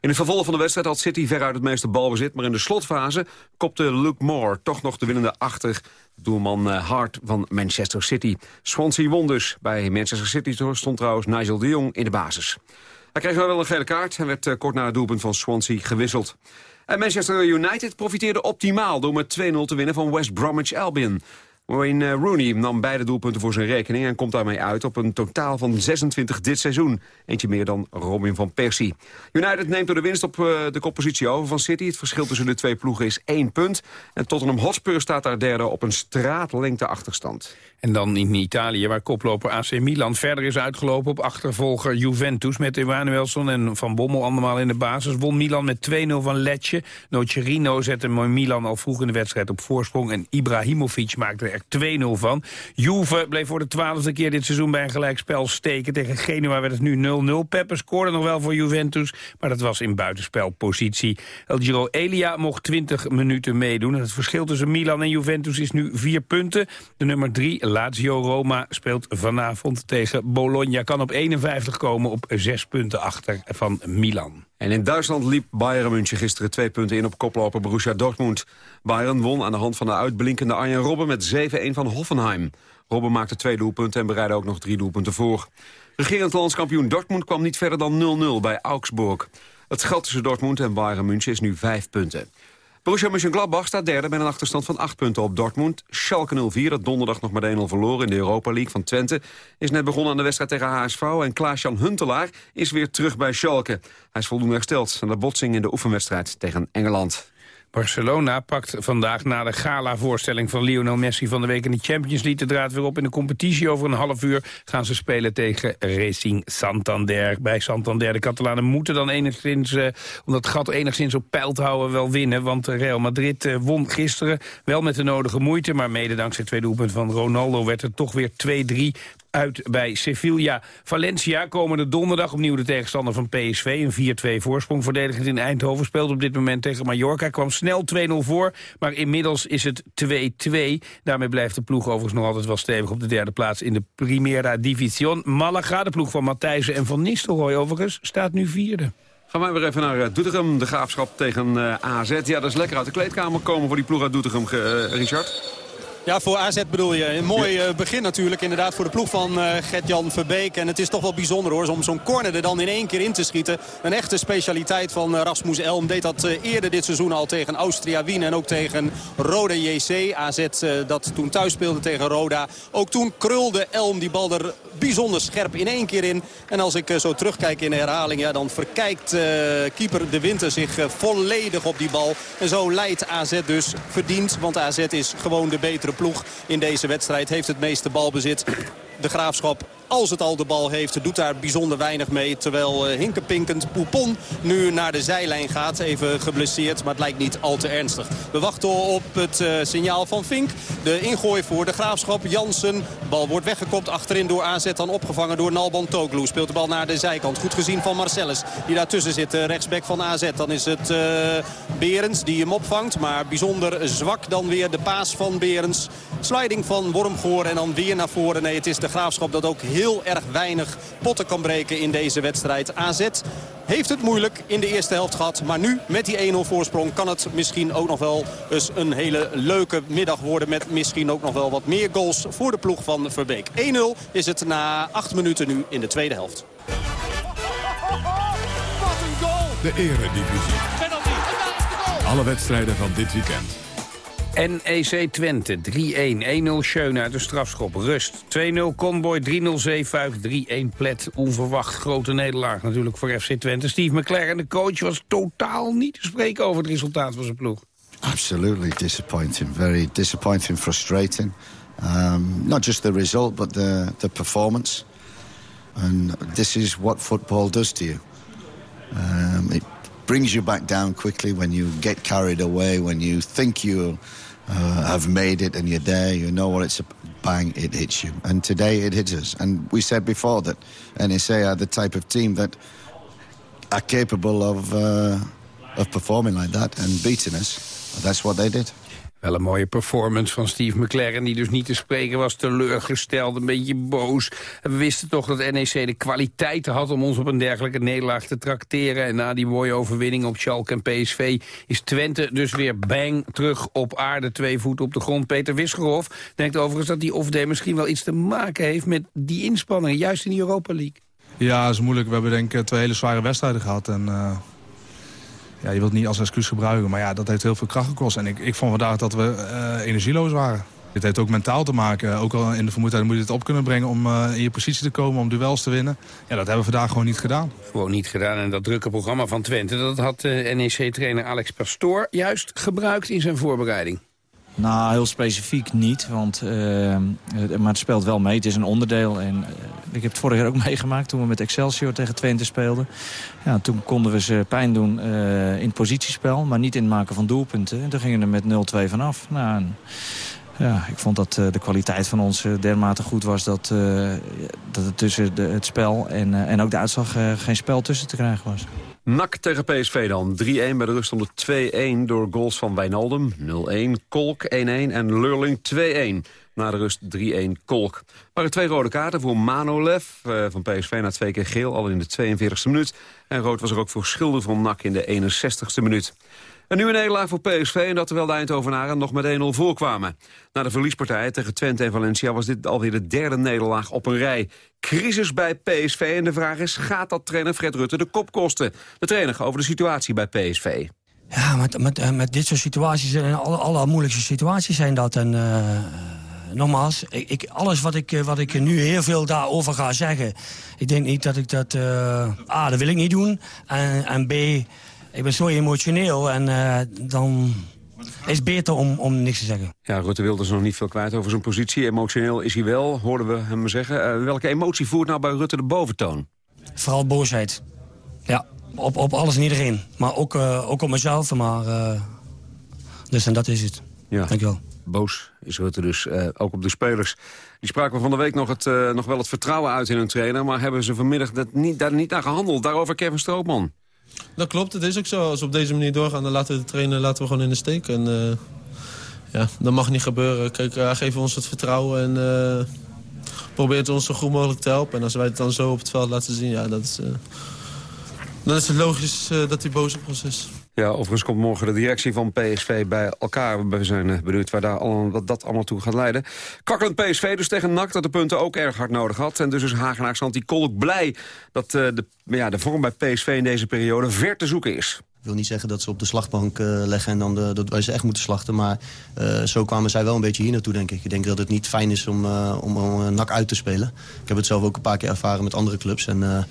In het vervolg van de wedstrijd had City veruit het meeste balbezit... maar in de slotfase kopte Luke Moore toch nog de winnende achter... doelman Hart van Manchester City. Swansea won dus. Bij Manchester City stond trouwens Nigel de Jong in de basis. Hij kreeg wel een gele kaart en werd kort na het doelpunt van Swansea gewisseld. En Manchester United profiteerde optimaal door met 2-0 te winnen van West Bromwich Albion. Wayne Rooney nam beide doelpunten voor zijn rekening... en komt daarmee uit op een totaal van 26 dit seizoen. Eentje meer dan Robin van Persie. United neemt door de winst op uh, de koppositie over van City. Het verschil tussen de twee ploegen is één punt. En Tottenham Hotspur staat daar derde op een straatlengte achterstand. En dan in Italië, waar koploper AC Milan verder is uitgelopen op achtervolger Juventus... met Emanuelson en Van Bommel allemaal in de basis. Won Milan met 2-0 van Lecce. Nocerino zette Milan al vroeg in de wedstrijd op voorsprong... en Ibrahimovic maakte er 2-0 van. Juve bleef voor de twaalfde keer dit seizoen bij een gelijkspel steken. Tegen Genua werd het nu 0-0. Peppe scoorde nog wel voor Juventus, maar dat was in buitenspelpositie. El Giro Elia mocht 20 minuten meedoen. het verschil tussen Milan en Juventus is nu vier punten. De nummer 3, Lazio Roma, speelt vanavond tegen Bologna. Kan op 51 komen op zes punten achter van Milan. En in Duitsland liep Bayern München gisteren twee punten in op koploper Borussia Dortmund. Bayern won aan de hand van de uitblinkende Arjen Robben met 7-1 van Hoffenheim. Robben maakte twee doelpunten en bereidde ook nog drie doelpunten voor. Regerend landskampioen Dortmund kwam niet verder dan 0-0 bij Augsburg. Het gat tussen Dortmund en Bayern München is nu vijf punten. Borussia Mönchengladbach staat derde met een achterstand van 8 punten op Dortmund. Schalke 04, dat donderdag nog maar 1-0 verloren in de Europa League van Twente... is net begonnen aan de wedstrijd tegen HSV... en Klaas-Jan Huntelaar is weer terug bij Schalke. Hij is voldoende hersteld aan de botsing in de oefenwedstrijd tegen Engeland. Barcelona pakt vandaag na de gala-voorstelling van Lionel Messi van de week in de Champions League de draad weer op in de competitie. Over een half uur gaan ze spelen tegen Racing Santander. Bij Santander, de Catalanen moeten dan enigszins, uh, om dat gat enigszins op peil te houden, wel winnen. Want Real Madrid uh, won gisteren wel met de nodige moeite, maar mede dankzij twee doelpunten van Ronaldo werd het toch weer 2-3 uit bij Sevilla. Valencia komende donderdag opnieuw de tegenstander van PSV. Een 4-2 voorsprong verdedigend in Eindhoven. Speelt op dit moment tegen Mallorca. Kwam snel 2-0 voor, maar inmiddels is het 2-2. Daarmee blijft de ploeg overigens nog altijd wel stevig op de derde plaats in de Primera División. Malaga, de ploeg van Matthijsen en Van Nistelrooy overigens, staat nu vierde. Gaan wij weer even naar uh, Doetinchem, de graafschap tegen uh, AZ. Ja, dat is lekker uit de kleedkamer komen voor die ploeg uit Doetinchem, uh, Richard. Ja, voor AZ bedoel je. Een mooi uh, begin natuurlijk inderdaad voor de ploeg van uh, Gert-Jan Verbeek. En het is toch wel bijzonder hoor, om zo'n corner er dan in één keer in te schieten. Een echte specialiteit van uh, Rasmus Elm. Deed dat eerder dit seizoen al tegen Austria Wien en ook tegen Roda JC. AZ dat toen thuis speelde tegen Roda. Ook toen krulde Elm die bal er bijzonder scherp in één keer in. En als ik zo terugkijk in de herhaling, ja, dan verkijkt keeper De Winter zich volledig op die bal. En zo leidt AZ dus verdiend, want AZ is gewoon de betere ploeg in deze wedstrijd. Heeft het meeste balbezit. De Graafschap als het al de bal heeft, doet daar bijzonder weinig mee. Terwijl uh, hinkepinkend Poupon nu naar de zijlijn gaat. Even geblesseerd, maar het lijkt niet al te ernstig. We wachten op het uh, signaal van Fink. De ingooi voor de Graafschap. Jansen. Bal wordt weggekopt achterin door AZ. Dan opgevangen door Nalban Toglu. Speelt de bal naar de zijkant. Goed gezien van Marcellus. Die daartussen zit. Rechtsback van AZ. Dan is het Berens die hem opvangt. Maar bijzonder zwak dan weer de paas van Berens. Sliding van Wormgoor en dan weer naar voren. Nee, het is de Graafschap dat ook heel erg weinig potten kan breken in deze wedstrijd. AZ heeft het moeilijk in de eerste helft gehad. Maar nu met die 1-0 voorsprong kan het misschien ook nog wel eens een hele leuke middag worden. Met misschien ook nog wel wat meer goals voor de ploeg van Verbeek. 1-0 is het na 8 minuten nu in de tweede helft. Wat een goal! De eredivisie. Penalty. Alle wedstrijden van dit weekend. NEC Twente 3-1, 1-0 Schöne uit de strafschop, rust. 2-0 Conboy, 3-0 Zeefuik, 3-1 Plet. Onverwacht grote nederlaag natuurlijk voor FC Twente. Steve McLaren, de coach, was totaal niet te spreken over het resultaat van zijn ploeg. Absolutely disappointing, very disappointing, frustrating. Um, not just the result, but the, the performance. And this is what football does to you. Um, it brings you back down quickly when you get carried away, when you think you uh, have made it and you're there, you know what it's a bang, it hits you. And today it hits us. And we said before that NSA are the type of team that are capable of, uh, of performing like that and beating us. That's what they did. Wel een mooie performance van Steve McLaren, die dus niet te spreken was, teleurgesteld, een beetje boos. we wisten toch dat NEC de kwaliteiten had om ons op een dergelijke nederlaag te trakteren. En na die mooie overwinning op Schalke en PSV is Twente dus weer bang terug op aarde, twee voeten op de grond. Peter Wisgerhoff denkt overigens dat die off-day misschien wel iets te maken heeft met die inspanningen, juist in de Europa League. Ja, dat is moeilijk. We hebben denk ik twee hele zware wedstrijden gehad en... Uh ja, je wilt niet als excuus gebruiken. Maar ja, dat heeft heel veel kracht gekost. En ik, ik vond vandaag dat we uh, energieloos waren. Dit heeft ook mentaal te maken. Ook al in de vermoeidheid moet je het op kunnen brengen om uh, in je positie te komen, om duels te winnen. Ja, dat hebben we vandaag gewoon niet gedaan. Gewoon niet gedaan. En dat drukke programma van Twente, dat had uh, NEC-trainer Alex Pastoor juist gebruikt in zijn voorbereiding. Nou, heel specifiek niet, want, uh, maar het speelt wel mee. Het is een onderdeel. En, uh, ik heb het vorig jaar ook meegemaakt toen we met Excelsior tegen Twente speelden. Ja, toen konden we ze pijn doen uh, in het positiespel, maar niet in het maken van doelpunten. En toen gingen we er met 0-2 vanaf. Nou, ja, ik vond dat de kwaliteit van ons dermate goed was... dat, dat het tussen de, het spel en, en ook de uitslag geen spel tussen te krijgen was. NAC tegen PSV dan. 3-1 bij de rust onder 2-1 door goals van Wijnaldum. 0-1 Kolk 1-1 en Lurling 2-1. Na de rust 3-1 Kolk. Er waren twee rode kaarten voor Manolev van PSV na twee keer geel... al in de 42e minuut. En rood was er ook voor Schilder van NAC in de 61e minuut. En nu een nederlaag voor PSV en dat terwijl de Eindhovenaren nog met 1-0 voorkwamen. Na de verliespartij tegen Twente en Valencia was dit alweer de derde nederlaag op een rij. Crisis bij PSV en de vraag is, gaat dat trainer Fred Rutte de kop kosten? De trainer over de situatie bij PSV. Ja, met, met, met dit soort situaties, en alle, alle moeilijkste situaties zijn dat. En, uh, nogmaals, ik, ik, alles wat ik, wat ik nu heel veel daarover ga zeggen... ik denk niet dat ik dat... Uh, A, dat wil ik niet doen. En, en B, ik ben zo emotioneel en dan is beter om, om niks te zeggen. Ja, Rutte wilde dus nog niet veel kwijt over zijn positie. Emotioneel is hij wel, hoorden we hem zeggen. Uh, welke emotie voert nou bij Rutte de boventoon? Vooral boosheid. Ja, op, op alles en iedereen. Maar ook, uh, ook op mezelf. Maar, dus en dat is het. Ja. Dankjewel. Boos is Rutte dus, ook op de spelers. Die spraken van de week nog, het, nog wel het vertrouwen uit in hun trainer... maar hebben ze vanmiddag dat niet, daar niet naar gehandeld. Daarover Kevin Stroopman. Dat klopt, het is ook zo. Als we op deze manier doorgaan, dan laten we de trainer laten we gewoon in de steek. En uh, ja, dat mag niet gebeuren. Kijk, hij geeft ons het vertrouwen en uh, probeert ons zo goed mogelijk te helpen. En als wij het dan zo op het veld laten zien, ja, dat is, dan is het logisch dat hij boos op ons is. Ja, overigens komt morgen de directie van PSV bij elkaar. We zijn benieuwd waar daar wat dat allemaal toe gaat leiden. Kakkelend PSV dus tegen NAC dat de punten ook erg hard nodig had. En dus is Hagenaar Santi Kolk blij dat uh, de, ja, de vorm bij PSV in deze periode ver te zoeken is. Ik wil niet zeggen dat ze op de slagbank uh, leggen en dan de, dat wij ze echt moeten slachten. Maar zo kwamen zij wel een beetje hier naartoe, denk ik. Ik denk dat het niet fijn is om, om, om NAC uit te spelen. Ik heb het zelf ook een paar keer ervaren met andere clubs. En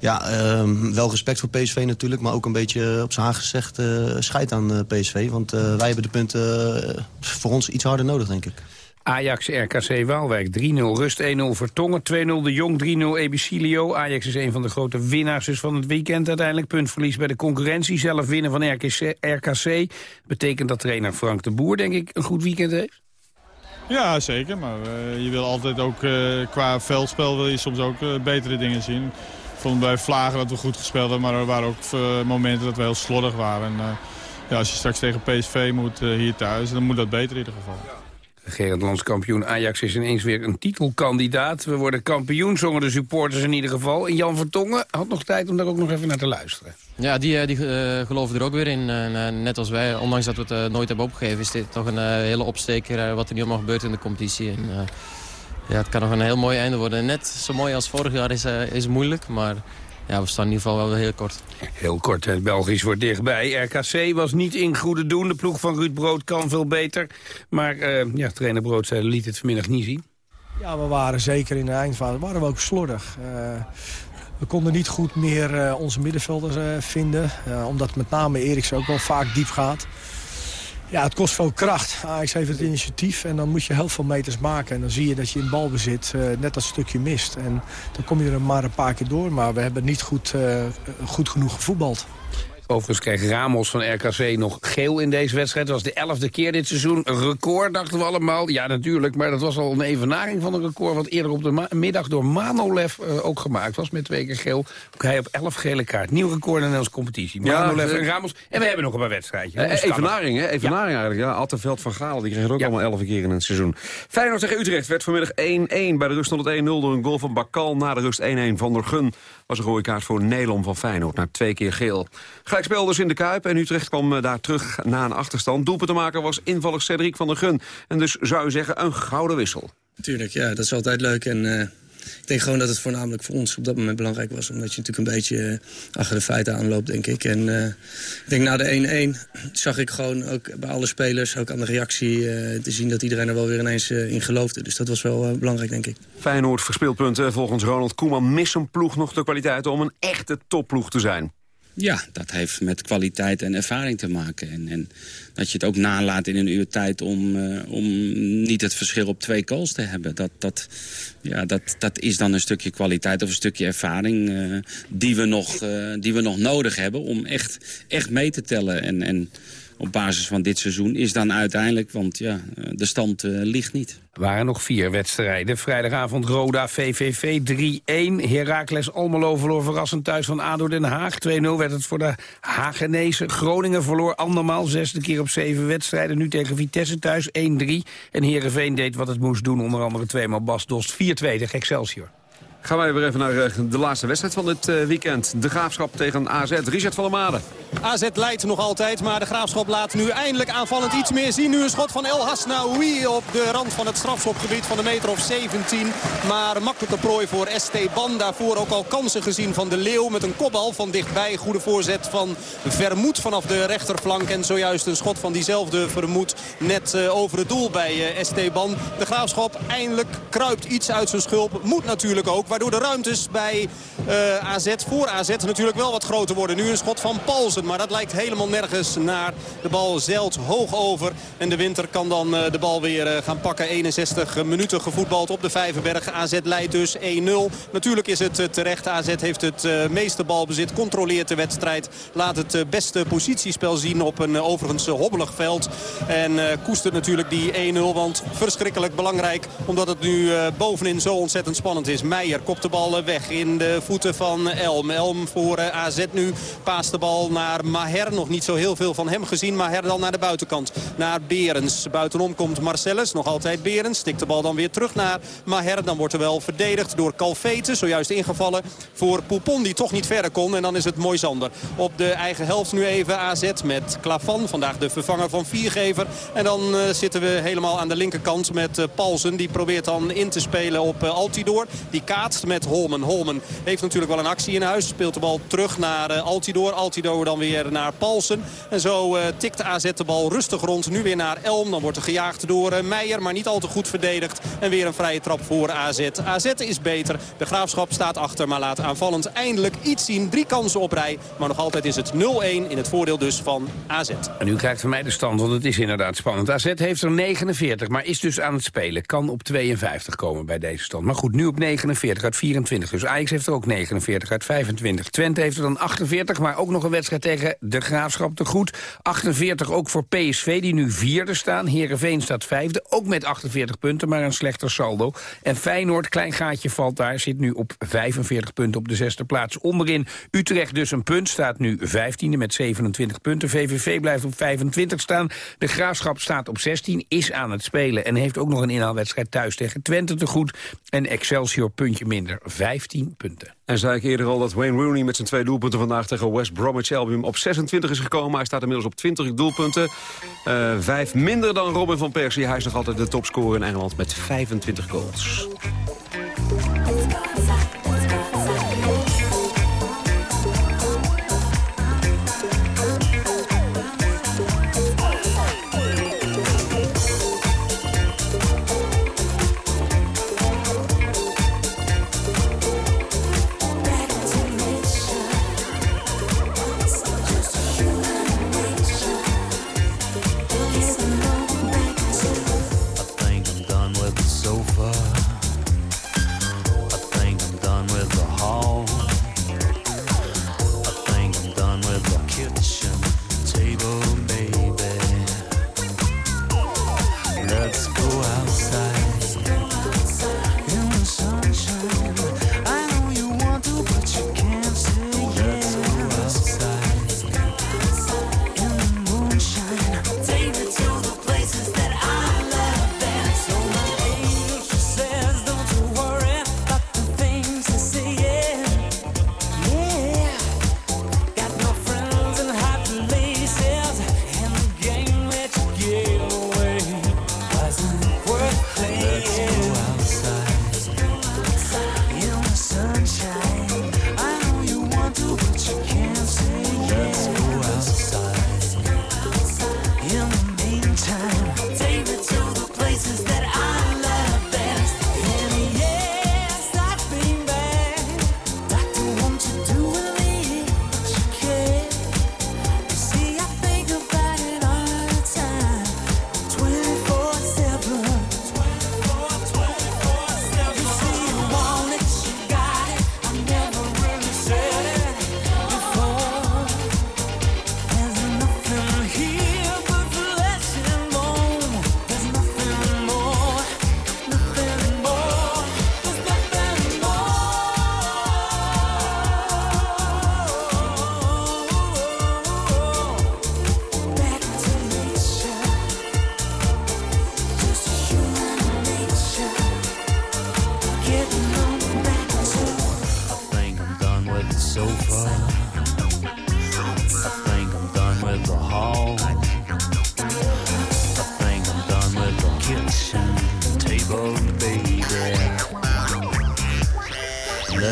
ja, uh, wel respect voor PSV natuurlijk, maar ook een beetje op zijn haag gezegd uh, scheid aan uh, PSV. Want uh, wij hebben de punten voor ons iets harder nodig, denk ik. Ajax RKC Waalwijk 3-0, rust 1-0 Vertongen, 2-0 De Jong, 3-0 Ebicilio. Ajax is een van de grote winnaars dus van het weekend uiteindelijk. Puntverlies bij de concurrentie, zelf winnen van RKC. RKC. Betekent dat trainer Frank de Boer, denk ik, een goed weekend heeft? Ja, zeker. Maar je wil altijd ook qua veldspel wil je soms ook betere dingen zien. Vond bij Vlagen dat we goed gespeeld hebben, maar er waren ook uh, momenten dat we heel slordig waren. En, uh, ja, als je straks tegen PSV moet uh, hier thuis, dan moet dat beter in ieder geval. Gerend landskampioen Ajax is ineens weer een titelkandidaat. We worden kampioen, zongen de supporters in ieder geval. En Jan Vertongen had nog tijd om daar ook nog even naar te luisteren. Ja, die, die uh, geloven er ook weer in. Uh, net als wij, ondanks dat we het uh, nooit hebben opgegeven... is dit toch een hele opsteker wat er nu allemaal gebeurt in de competitie. En, ja, het kan nog een heel mooi einde worden. Net zo mooi als vorig jaar is, uh, is moeilijk, maar ja, we staan in ieder geval wel heel kort. Heel kort, het Belgisch wordt dichtbij. RKC was niet in goede doen. De ploeg van Ruud Brood kan veel beter. Maar uh, ja, trainer Brood zei, liet het vanmiddag niet zien. Ja, we waren zeker in de eindfase waren we ook slordig. Uh, we konden niet goed meer uh, onze middenvelders vinden. omdat met name Eriksen ook wel vaak diep gaat. Ja, het kost veel kracht. Ajax heeft het initiatief en dan moet je heel veel meters maken. En dan zie je dat je in balbezit uh, net dat stukje mist. En dan kom je er maar een paar keer door. Maar we hebben niet goed, uh, goed genoeg gevoetbald. Overigens kreeg Ramos van RKC nog geel in deze wedstrijd. Dat was de elfde keer dit seizoen. Een record, dachten we allemaal. Ja, natuurlijk, maar dat was al een evenaring van een record... wat eerder op de middag door Manolev uh, ook gemaakt was... met twee keer geel. Hij op elf gele kaart. Nieuw record in de Nederlandse competitie. Manolev en Ramos. En we hebben nog een paar wedstrijdje. Uh, evenaring, hè? Evenaring ja. eigenlijk. Ja, Attenveld van Gaal, die kregen er ook ja. allemaal elf keer in het seizoen. Feyenoord tegen Utrecht werd vanmiddag 1-1. Bij de rust stond het 1-0 door een goal van Bakal. Na de rust 1-1 van der Gun was een rode kaart voor Nederland van Feyenoord. Na twee keer geel. Gelijkspel dus in de Kuip en Utrecht kwam daar terug na een achterstand. Doelpunt te maken was invaller Cedric van der Gun. En dus zou je zeggen een gouden wissel. Tuurlijk, ja, dat is altijd leuk. En uh, ik denk gewoon dat het voornamelijk voor ons op dat moment belangrijk was. Omdat je natuurlijk een beetje eh, achter de feiten aanloopt, denk ik. En uh, ik denk na de 1-1 zag ik gewoon ook bij alle spelers, ook aan de reactie... Uh, te zien dat iedereen er wel weer ineens in geloofde. Dus dat was wel belangrijk, denk ik. Feyenoord verspeelt punten. Volgens Ronald Koeman mis een ploeg nog de kwaliteit om een echte topploeg te zijn. Ja, dat heeft met kwaliteit en ervaring te maken. En, en dat je het ook nalaat in een uur tijd om, uh, om niet het verschil op twee goals te hebben. Dat, dat, ja, dat, dat is dan een stukje kwaliteit of een stukje ervaring uh, die, we nog, uh, die we nog nodig hebben om echt, echt mee te tellen. En, en op basis van dit seizoen is dan uiteindelijk, want ja, de stand uh, ligt niet. Er waren nog vier wedstrijden. Vrijdagavond Roda VVV 3-1. Heracles Almelo verloor verrassend thuis van ADO Den Haag. 2-0 werd het voor de Hagenese. Groningen verloor andermaal, zesde keer op zeven wedstrijden. Nu tegen Vitesse thuis 1-3. En Heerenveen deed wat het moest doen. Onder andere tweemaal Bas Dost 4-2 tegen Excelsior. Gaan wij weer even naar eh, de laatste wedstrijd van dit eh, weekend. De Graafschap tegen AZ. Richard van der Made. AZ leidt nog altijd, maar de Graafschap laat nu eindelijk aanvallend iets meer zien. Nu een schot van El Hasnaoui op de rand van het strafschopgebied van de meter of 17. Maar makkelijke prooi voor Esteban. Daarvoor ook al kansen gezien van de Leeuw met een kopbal van dichtbij. Goede voorzet van Vermoed vanaf de rechterflank. En zojuist een schot van diezelfde Vermoed net uh, over het doel bij Esteban. De Graafschap eindelijk kruipt iets uit zijn schulp. Moet natuurlijk ook, waardoor de ruimtes bij uh, AZ voor AZ natuurlijk wel wat groter worden. Nu een schot van Paulsen, maar dat lijkt helemaal nergens naar. De bal zeilt hoog over en de winter kan dan uh, de bal weer uh, gaan pakken. 61 minuten gevoetbald op de Vijverberg. AZ leidt dus 1-0. Natuurlijk is het terecht. AZ heeft het meeste balbezit, controleert de wedstrijd. Laat het beste positiespel zien op een overigens hobbelig veld. En koestert natuurlijk die 1-0, want verschrikkelijk belangrijk. Omdat het nu bovenin zo ontzettend spannend is. Meijer kopt de bal weg in de voeten van Elm. Elm voor AZ nu paast de bal naar Maher. Nog niet zo heel veel van hem gezien. Maher dan naar de buitenkant. Naar Berens. Buitenom komt Marcellus. Nog altijd Berens. Stikt de bal dan weer terug naar Maher. Dan wordt er wel verdedigd door Calvete. Zojuist ingevallen voor Poupon die toch niet verder kon. En dan is het Moisander. Op de eigen helft nu even AZ met Klavan. Vandaag de vervanger van Viergever. En dan uh, zitten we helemaal aan de linkerkant met uh. Die probeert dan in te spelen op uh, Altidor. Die met Holmen. Holmen heeft natuurlijk wel een actie in huis. Speelt de bal terug naar uh, Altidor. Altidor dan weer naar Paulsen. En zo uh, tikt AZ de bal rustig rond. Nu weer naar Elm. Dan wordt er gejaagd door uh, Meijer. Maar niet al te goed verdedigd. En weer een vrije trap voor AZ. AZ is beter. De Graafschap staat achter. Maar laat aanvallend eindelijk iets zien. Drie kansen op rij. Maar nog altijd is het 0-1 in het voordeel dus van AZ. En u krijgt van mij de stand. Want het is inderdaad spannend. AZ heeft er 49. Maar is dus aan het spelen. Kan op 52 komen bij deze stand. Maar goed, nu op 49 uit 24. Dus Ajax heeft er ook 49 uit 25. Twente heeft er dan 48. Maar ook nog een wedstrijd tegen de Graafschap te goed. 48 ook voor PSV, die nu vierde staan. Heerenveen staat vijfde, ook met 48 punten, maar een slechter saldo. En Feyenoord, klein gaatje valt daar, zit nu op 45 punten op de zesde plaats. Onderin Utrecht dus een punt, staat nu vijftiende met 27 punten. VVV blijft op 25 staan. De Graafschap staat op 16, is aan het spelen... en heeft ook nog een inhaalwedstrijd thuis tegen Twente te goed. En Excelsior puntje minder, 15 punten. En zei ik eerder al dat Wayne Rooney met zijn twee doelpunten vandaag tegen West Bromwich Albion op 26 is gekomen. Hij staat inmiddels op 20 doelpunten. Uh, vijf minder dan Robin van Persie. Hij is nog altijd de topscorer in Engeland met 25 goals.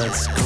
it's cool.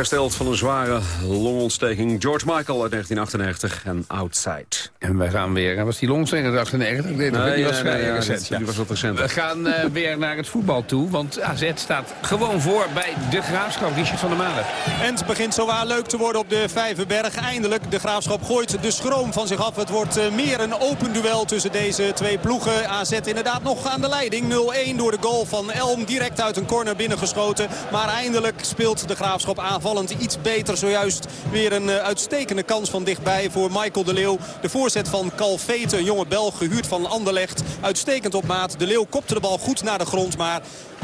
Hersteld van een zware longontsteking. George Michael uit 1998 en Outside. En wij gaan weer... Was die longontsteking uit 98? Nee, Nee, die was nee, vrij nee, ja, recent. dit- ja. die was wat recenter. We gaan eh, weer naar het voetbal toe. Want AZ staat gewoon voor bij de Graafschap. Richard van der Malen. En het begint zowaar leuk te worden op de Vijverberg. Eindelijk, de Graafschap gooit de schroom van zich af. Het wordt eh, meer een open duel tussen deze twee ploegen. AZ inderdaad nog aan de leiding. 0-1 door de goal van Elm. Direct uit een corner binnengeschoten. Maar eindelijk speelt de Graafschap aanvallend iets beter. Zojuist weer een eh, uitstekende kans van dichtbij voor Michael de Leeuw. De voorzet van Calvete, een jonge Belg gehuurd van Anderlecht. Uitstekend op maat. De Leeuw kopte de bal goed naar de grond. Maar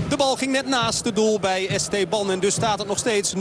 de bal ging net naast het doel bij Esteban. En dus staat het nog steeds 0-1.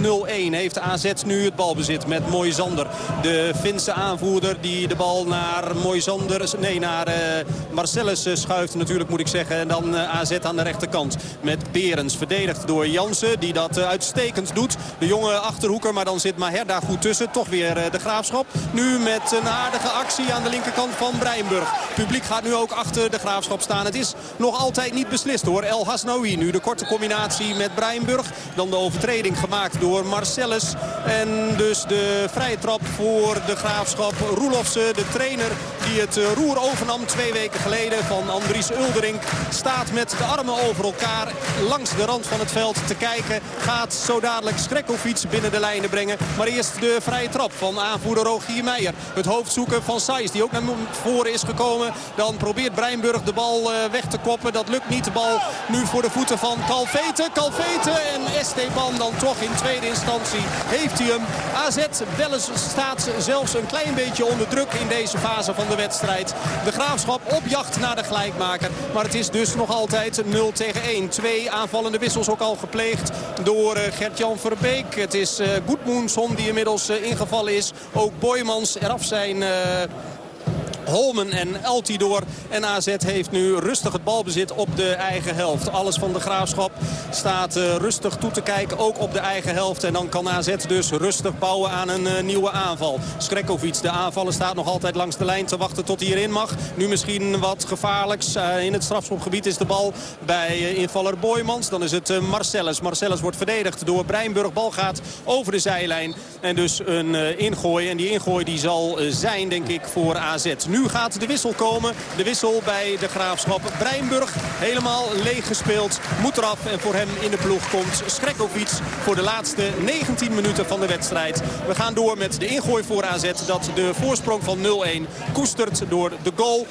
Heeft AZ nu het balbezit met Moisander. De Finse aanvoerder die de bal naar Moisander... Nee, naar eh, Marcellus eh, schuift natuurlijk moet ik zeggen. En dan eh, AZ aan de rechterkant met Berens. Verdedigd door Jansen die dat uitstekend doet. De jonge achterhoeker, maar dan zit Maher daar goed tussen. Toch weer de Graafschap. Nu met een aardige actie aan de linkerkant van Breinburg. Publiek gaat nu ook achter de Graafschap staan. Het is nog altijd niet beslist hoor. El Hasnaoui nu de korte combinatie met Breinburg. Dan de overtreding gemaakt door Marcellus. En dus de vrije trap voor de Graafschap. Roelofse, de trainer die het eh, roer overnam twee weken geleden van Andries Uldering. Staat met de armen over elkaar langs de rand van het veld te kijken. Gaat zo dadelijk Skrekovic binnen de lijnen brengen. Maar eerst de vrije trap van aanvoerder Rogier Meijer. Het hoofd zoeken van Saiz die ook naar voren is gekomen. Dan probeert Breinburg de bal eh, weg te koppen. Dat lukt niet. De bal nu voor de voeten van Calvete. Calvete en Esteban dan toch in tweede instantie heeft hij hem. AZ wel staat zelfs een klein beetje onder druk in deze fase van de wedstrijd. De Graafschap op jacht naar de gelijkmaker. Maar het is dus nog altijd 0 tegen 1. Twee aanvallende wissels ook al gepleegd door eh, Gert-Jan Verbeek. Het is eh Goedmoensson die inmiddels eh, ingevallen is. Ook Boymans eraf zijn... Holmen en Altidor. En AZ heeft nu rustig het balbezit op de eigen helft. Alles van de Graafschap staat eh, rustig toe te kijken. Ook op de eigen helft. En dan kan AZ dus rustig bouwen aan een eh, nieuwe aanval. Skrekovic, de aanvaller, staat nog altijd langs de lijn te wachten tot hij erin mag. Nu misschien wat gevaarlijks. Eh, in het strafschopgebied is de bal bij invaller Boymans. Dan is het Marcellus. Marcellus wordt verdedigd door Breinburg. Bal gaat over de zijlijn. En dus een ingooi. En die ingooi die zal zijn, denk ik, voor AZ. Nu gaat de wissel komen. De wissel bij de Graafschap. Breinburg helemaal leeg gespeeld. Moet eraf en voor hem in de ploeg komt Skrekovic voor de laatste 19 minuten van de wedstrijd. We gaan door met de ingooi voor AZ. Dat de voorsprong van 0-1 koestert door de goal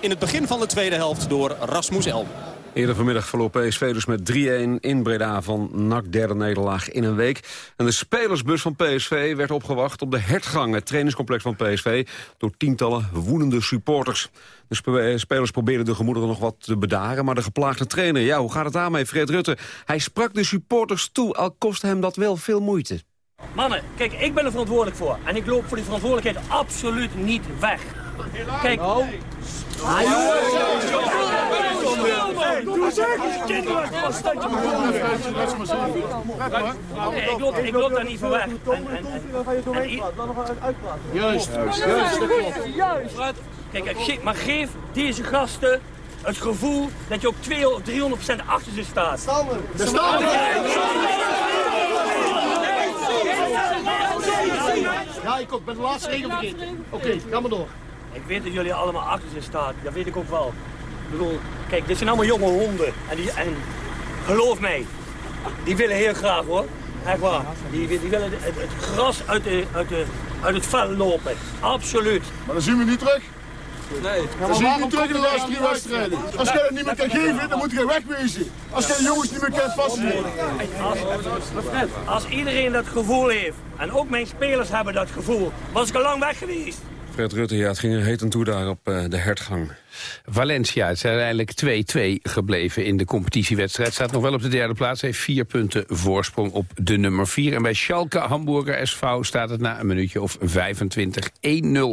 in het begin van de tweede helft door Rasmus Elm. Eerder vanmiddag verloor PSV dus met 3-1 in Breda van NAC derde nederlaag in een week. En de spelersbus van PSV werd opgewacht op de hertgang, het trainingscomplex van PSV, door tientallen woedende supporters. De spe- spelers probeerden de gemoederen nog wat te bedaren, maar de geplaagde trainer, ja, hoe gaat het daarmee, Fred Rutte? Hij sprak de supporters toe, al kostte hem dat wel veel moeite. Mannen, kijk, ik ben er verantwoordelijk voor. En ik loop voor die verantwoordelijkheid absoluut niet weg. Kijk. Ik loop, ik loop daar niet voor weg. Juist, juist, Juist. Kijk, maar geef deze gasten het gevoel dat je ook 200 of 300% achter ze staat. We staan Ja, ik ook. ben de laatste regel vergeten. Oké, ga maar door. Ik weet dat jullie allemaal achter ze staan. Dat weet ik ook wel. Ik bedoel, kijk, dit zijn allemaal jonge honden. En, die, en geloof mij, die willen heel graag hoor. Echt waar. Die, die willen het, het gras uit, de, uit, de, uit het vel lopen. Absoluut. Maar dan zien we niet terug. Nee. Dan zie je niet terug in de laatste drie wedstrijden. Als jij het niet meer kan geven, dan moet je wegwezen. Als jij de jongens niet meer kan vastnemen. Als, als iedereen dat gevoel heeft, en ook mijn spelers hebben dat gevoel, was ik al lang weg geweest. Fred Rutte, ja, het ging er heet en toe daar op eh, de hertgang. Valencia, het is uiteindelijk 2-2 gebleven in de competitiewedstrijd. Staat nog wel op de derde plaats, heeft vier punten voorsprong op de nummer 4. En bij Schalke Hamburger SV staat het na een minuutje of 25 1-0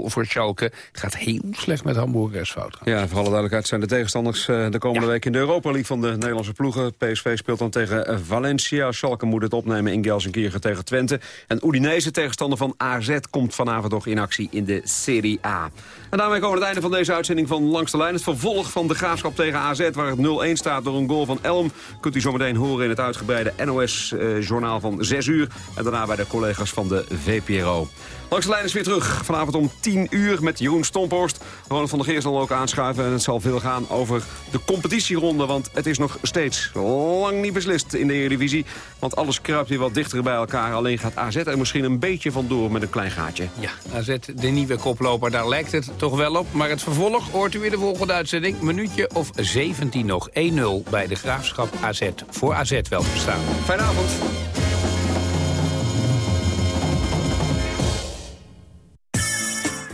voor Schalke. Het gaat heel slecht met Hamburger SV. trouwens. Ja, voor alle duidelijkheid zijn de tegenstanders eh, de komende week in de Europa League van de Nederlandse ploegen. PSV speelt dan tegen eh, Valencia. Schalke moet het opnemen in Gelsenkirchen tegen Twente. En Udinese, tegenstander van AZ, komt vanavond nog in actie in de Serie A. En daarmee komen we het einde van deze uitzending van Langs de Lijn. Het vervolg van de Graafschap tegen AZ, waar het 0-1 staat door een goal van Elm. Kunt u zometeen horen in het uitgebreide NOS-journaal van 6 uur. En daarna bij de collega's van de VPRO. Langs de lijn is weer terug. Vanavond om 10 uur met Jeroen Stomphorst. Ronald van der Geer zal ook aanschuiven. En het zal veel gaan over de competitieronde. Want het is nog steeds lang niet beslist in de Eredivisie. Want alles kruipt weer wat dichter bij elkaar. Alleen gaat AZ er misschien een beetje vandoor met een klein gaatje. Ja, AZ, de nieuwe koploper, daar lijkt het toch wel op. Maar het vervolg hoort u weer de volgende uitzending. Minuutje of 17 nog. 1-0 bij de Graafschap AZ. Voor AZ wel verstaan. Fijne avond.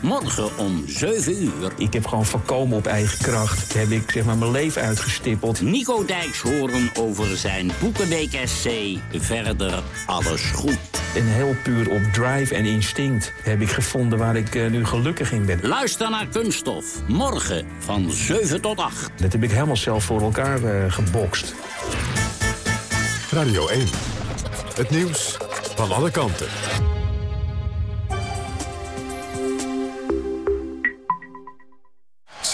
Morgen om 7 uur. Ik heb gewoon voorkomen op eigen kracht. Heb ik zeg maar mijn leven uitgestippeld. Nico Dijks horen over zijn Boekenweek SC. Verder alles goed. En heel puur op drive en instinct heb ik gevonden waar ik eh, nu gelukkig in ben. Luister naar Kunststof. Morgen van 7 tot 8. Dat heb ik helemaal zelf voor elkaar eh, gebokst. Radio 1. Het nieuws van alle kanten.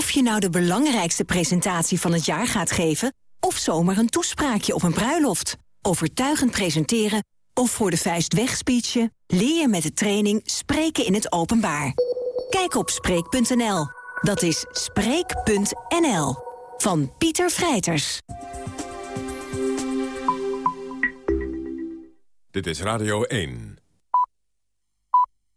Of je nou de belangrijkste presentatie van het jaar gaat geven... of zomaar een toespraakje op een bruiloft. Overtuigend presenteren of voor de vuist wegspeechen... leer je met de training Spreken in het Openbaar. Kijk op Spreek.nl. Dat is Spreek.nl. Van Pieter Vrijters. Dit is Radio 1.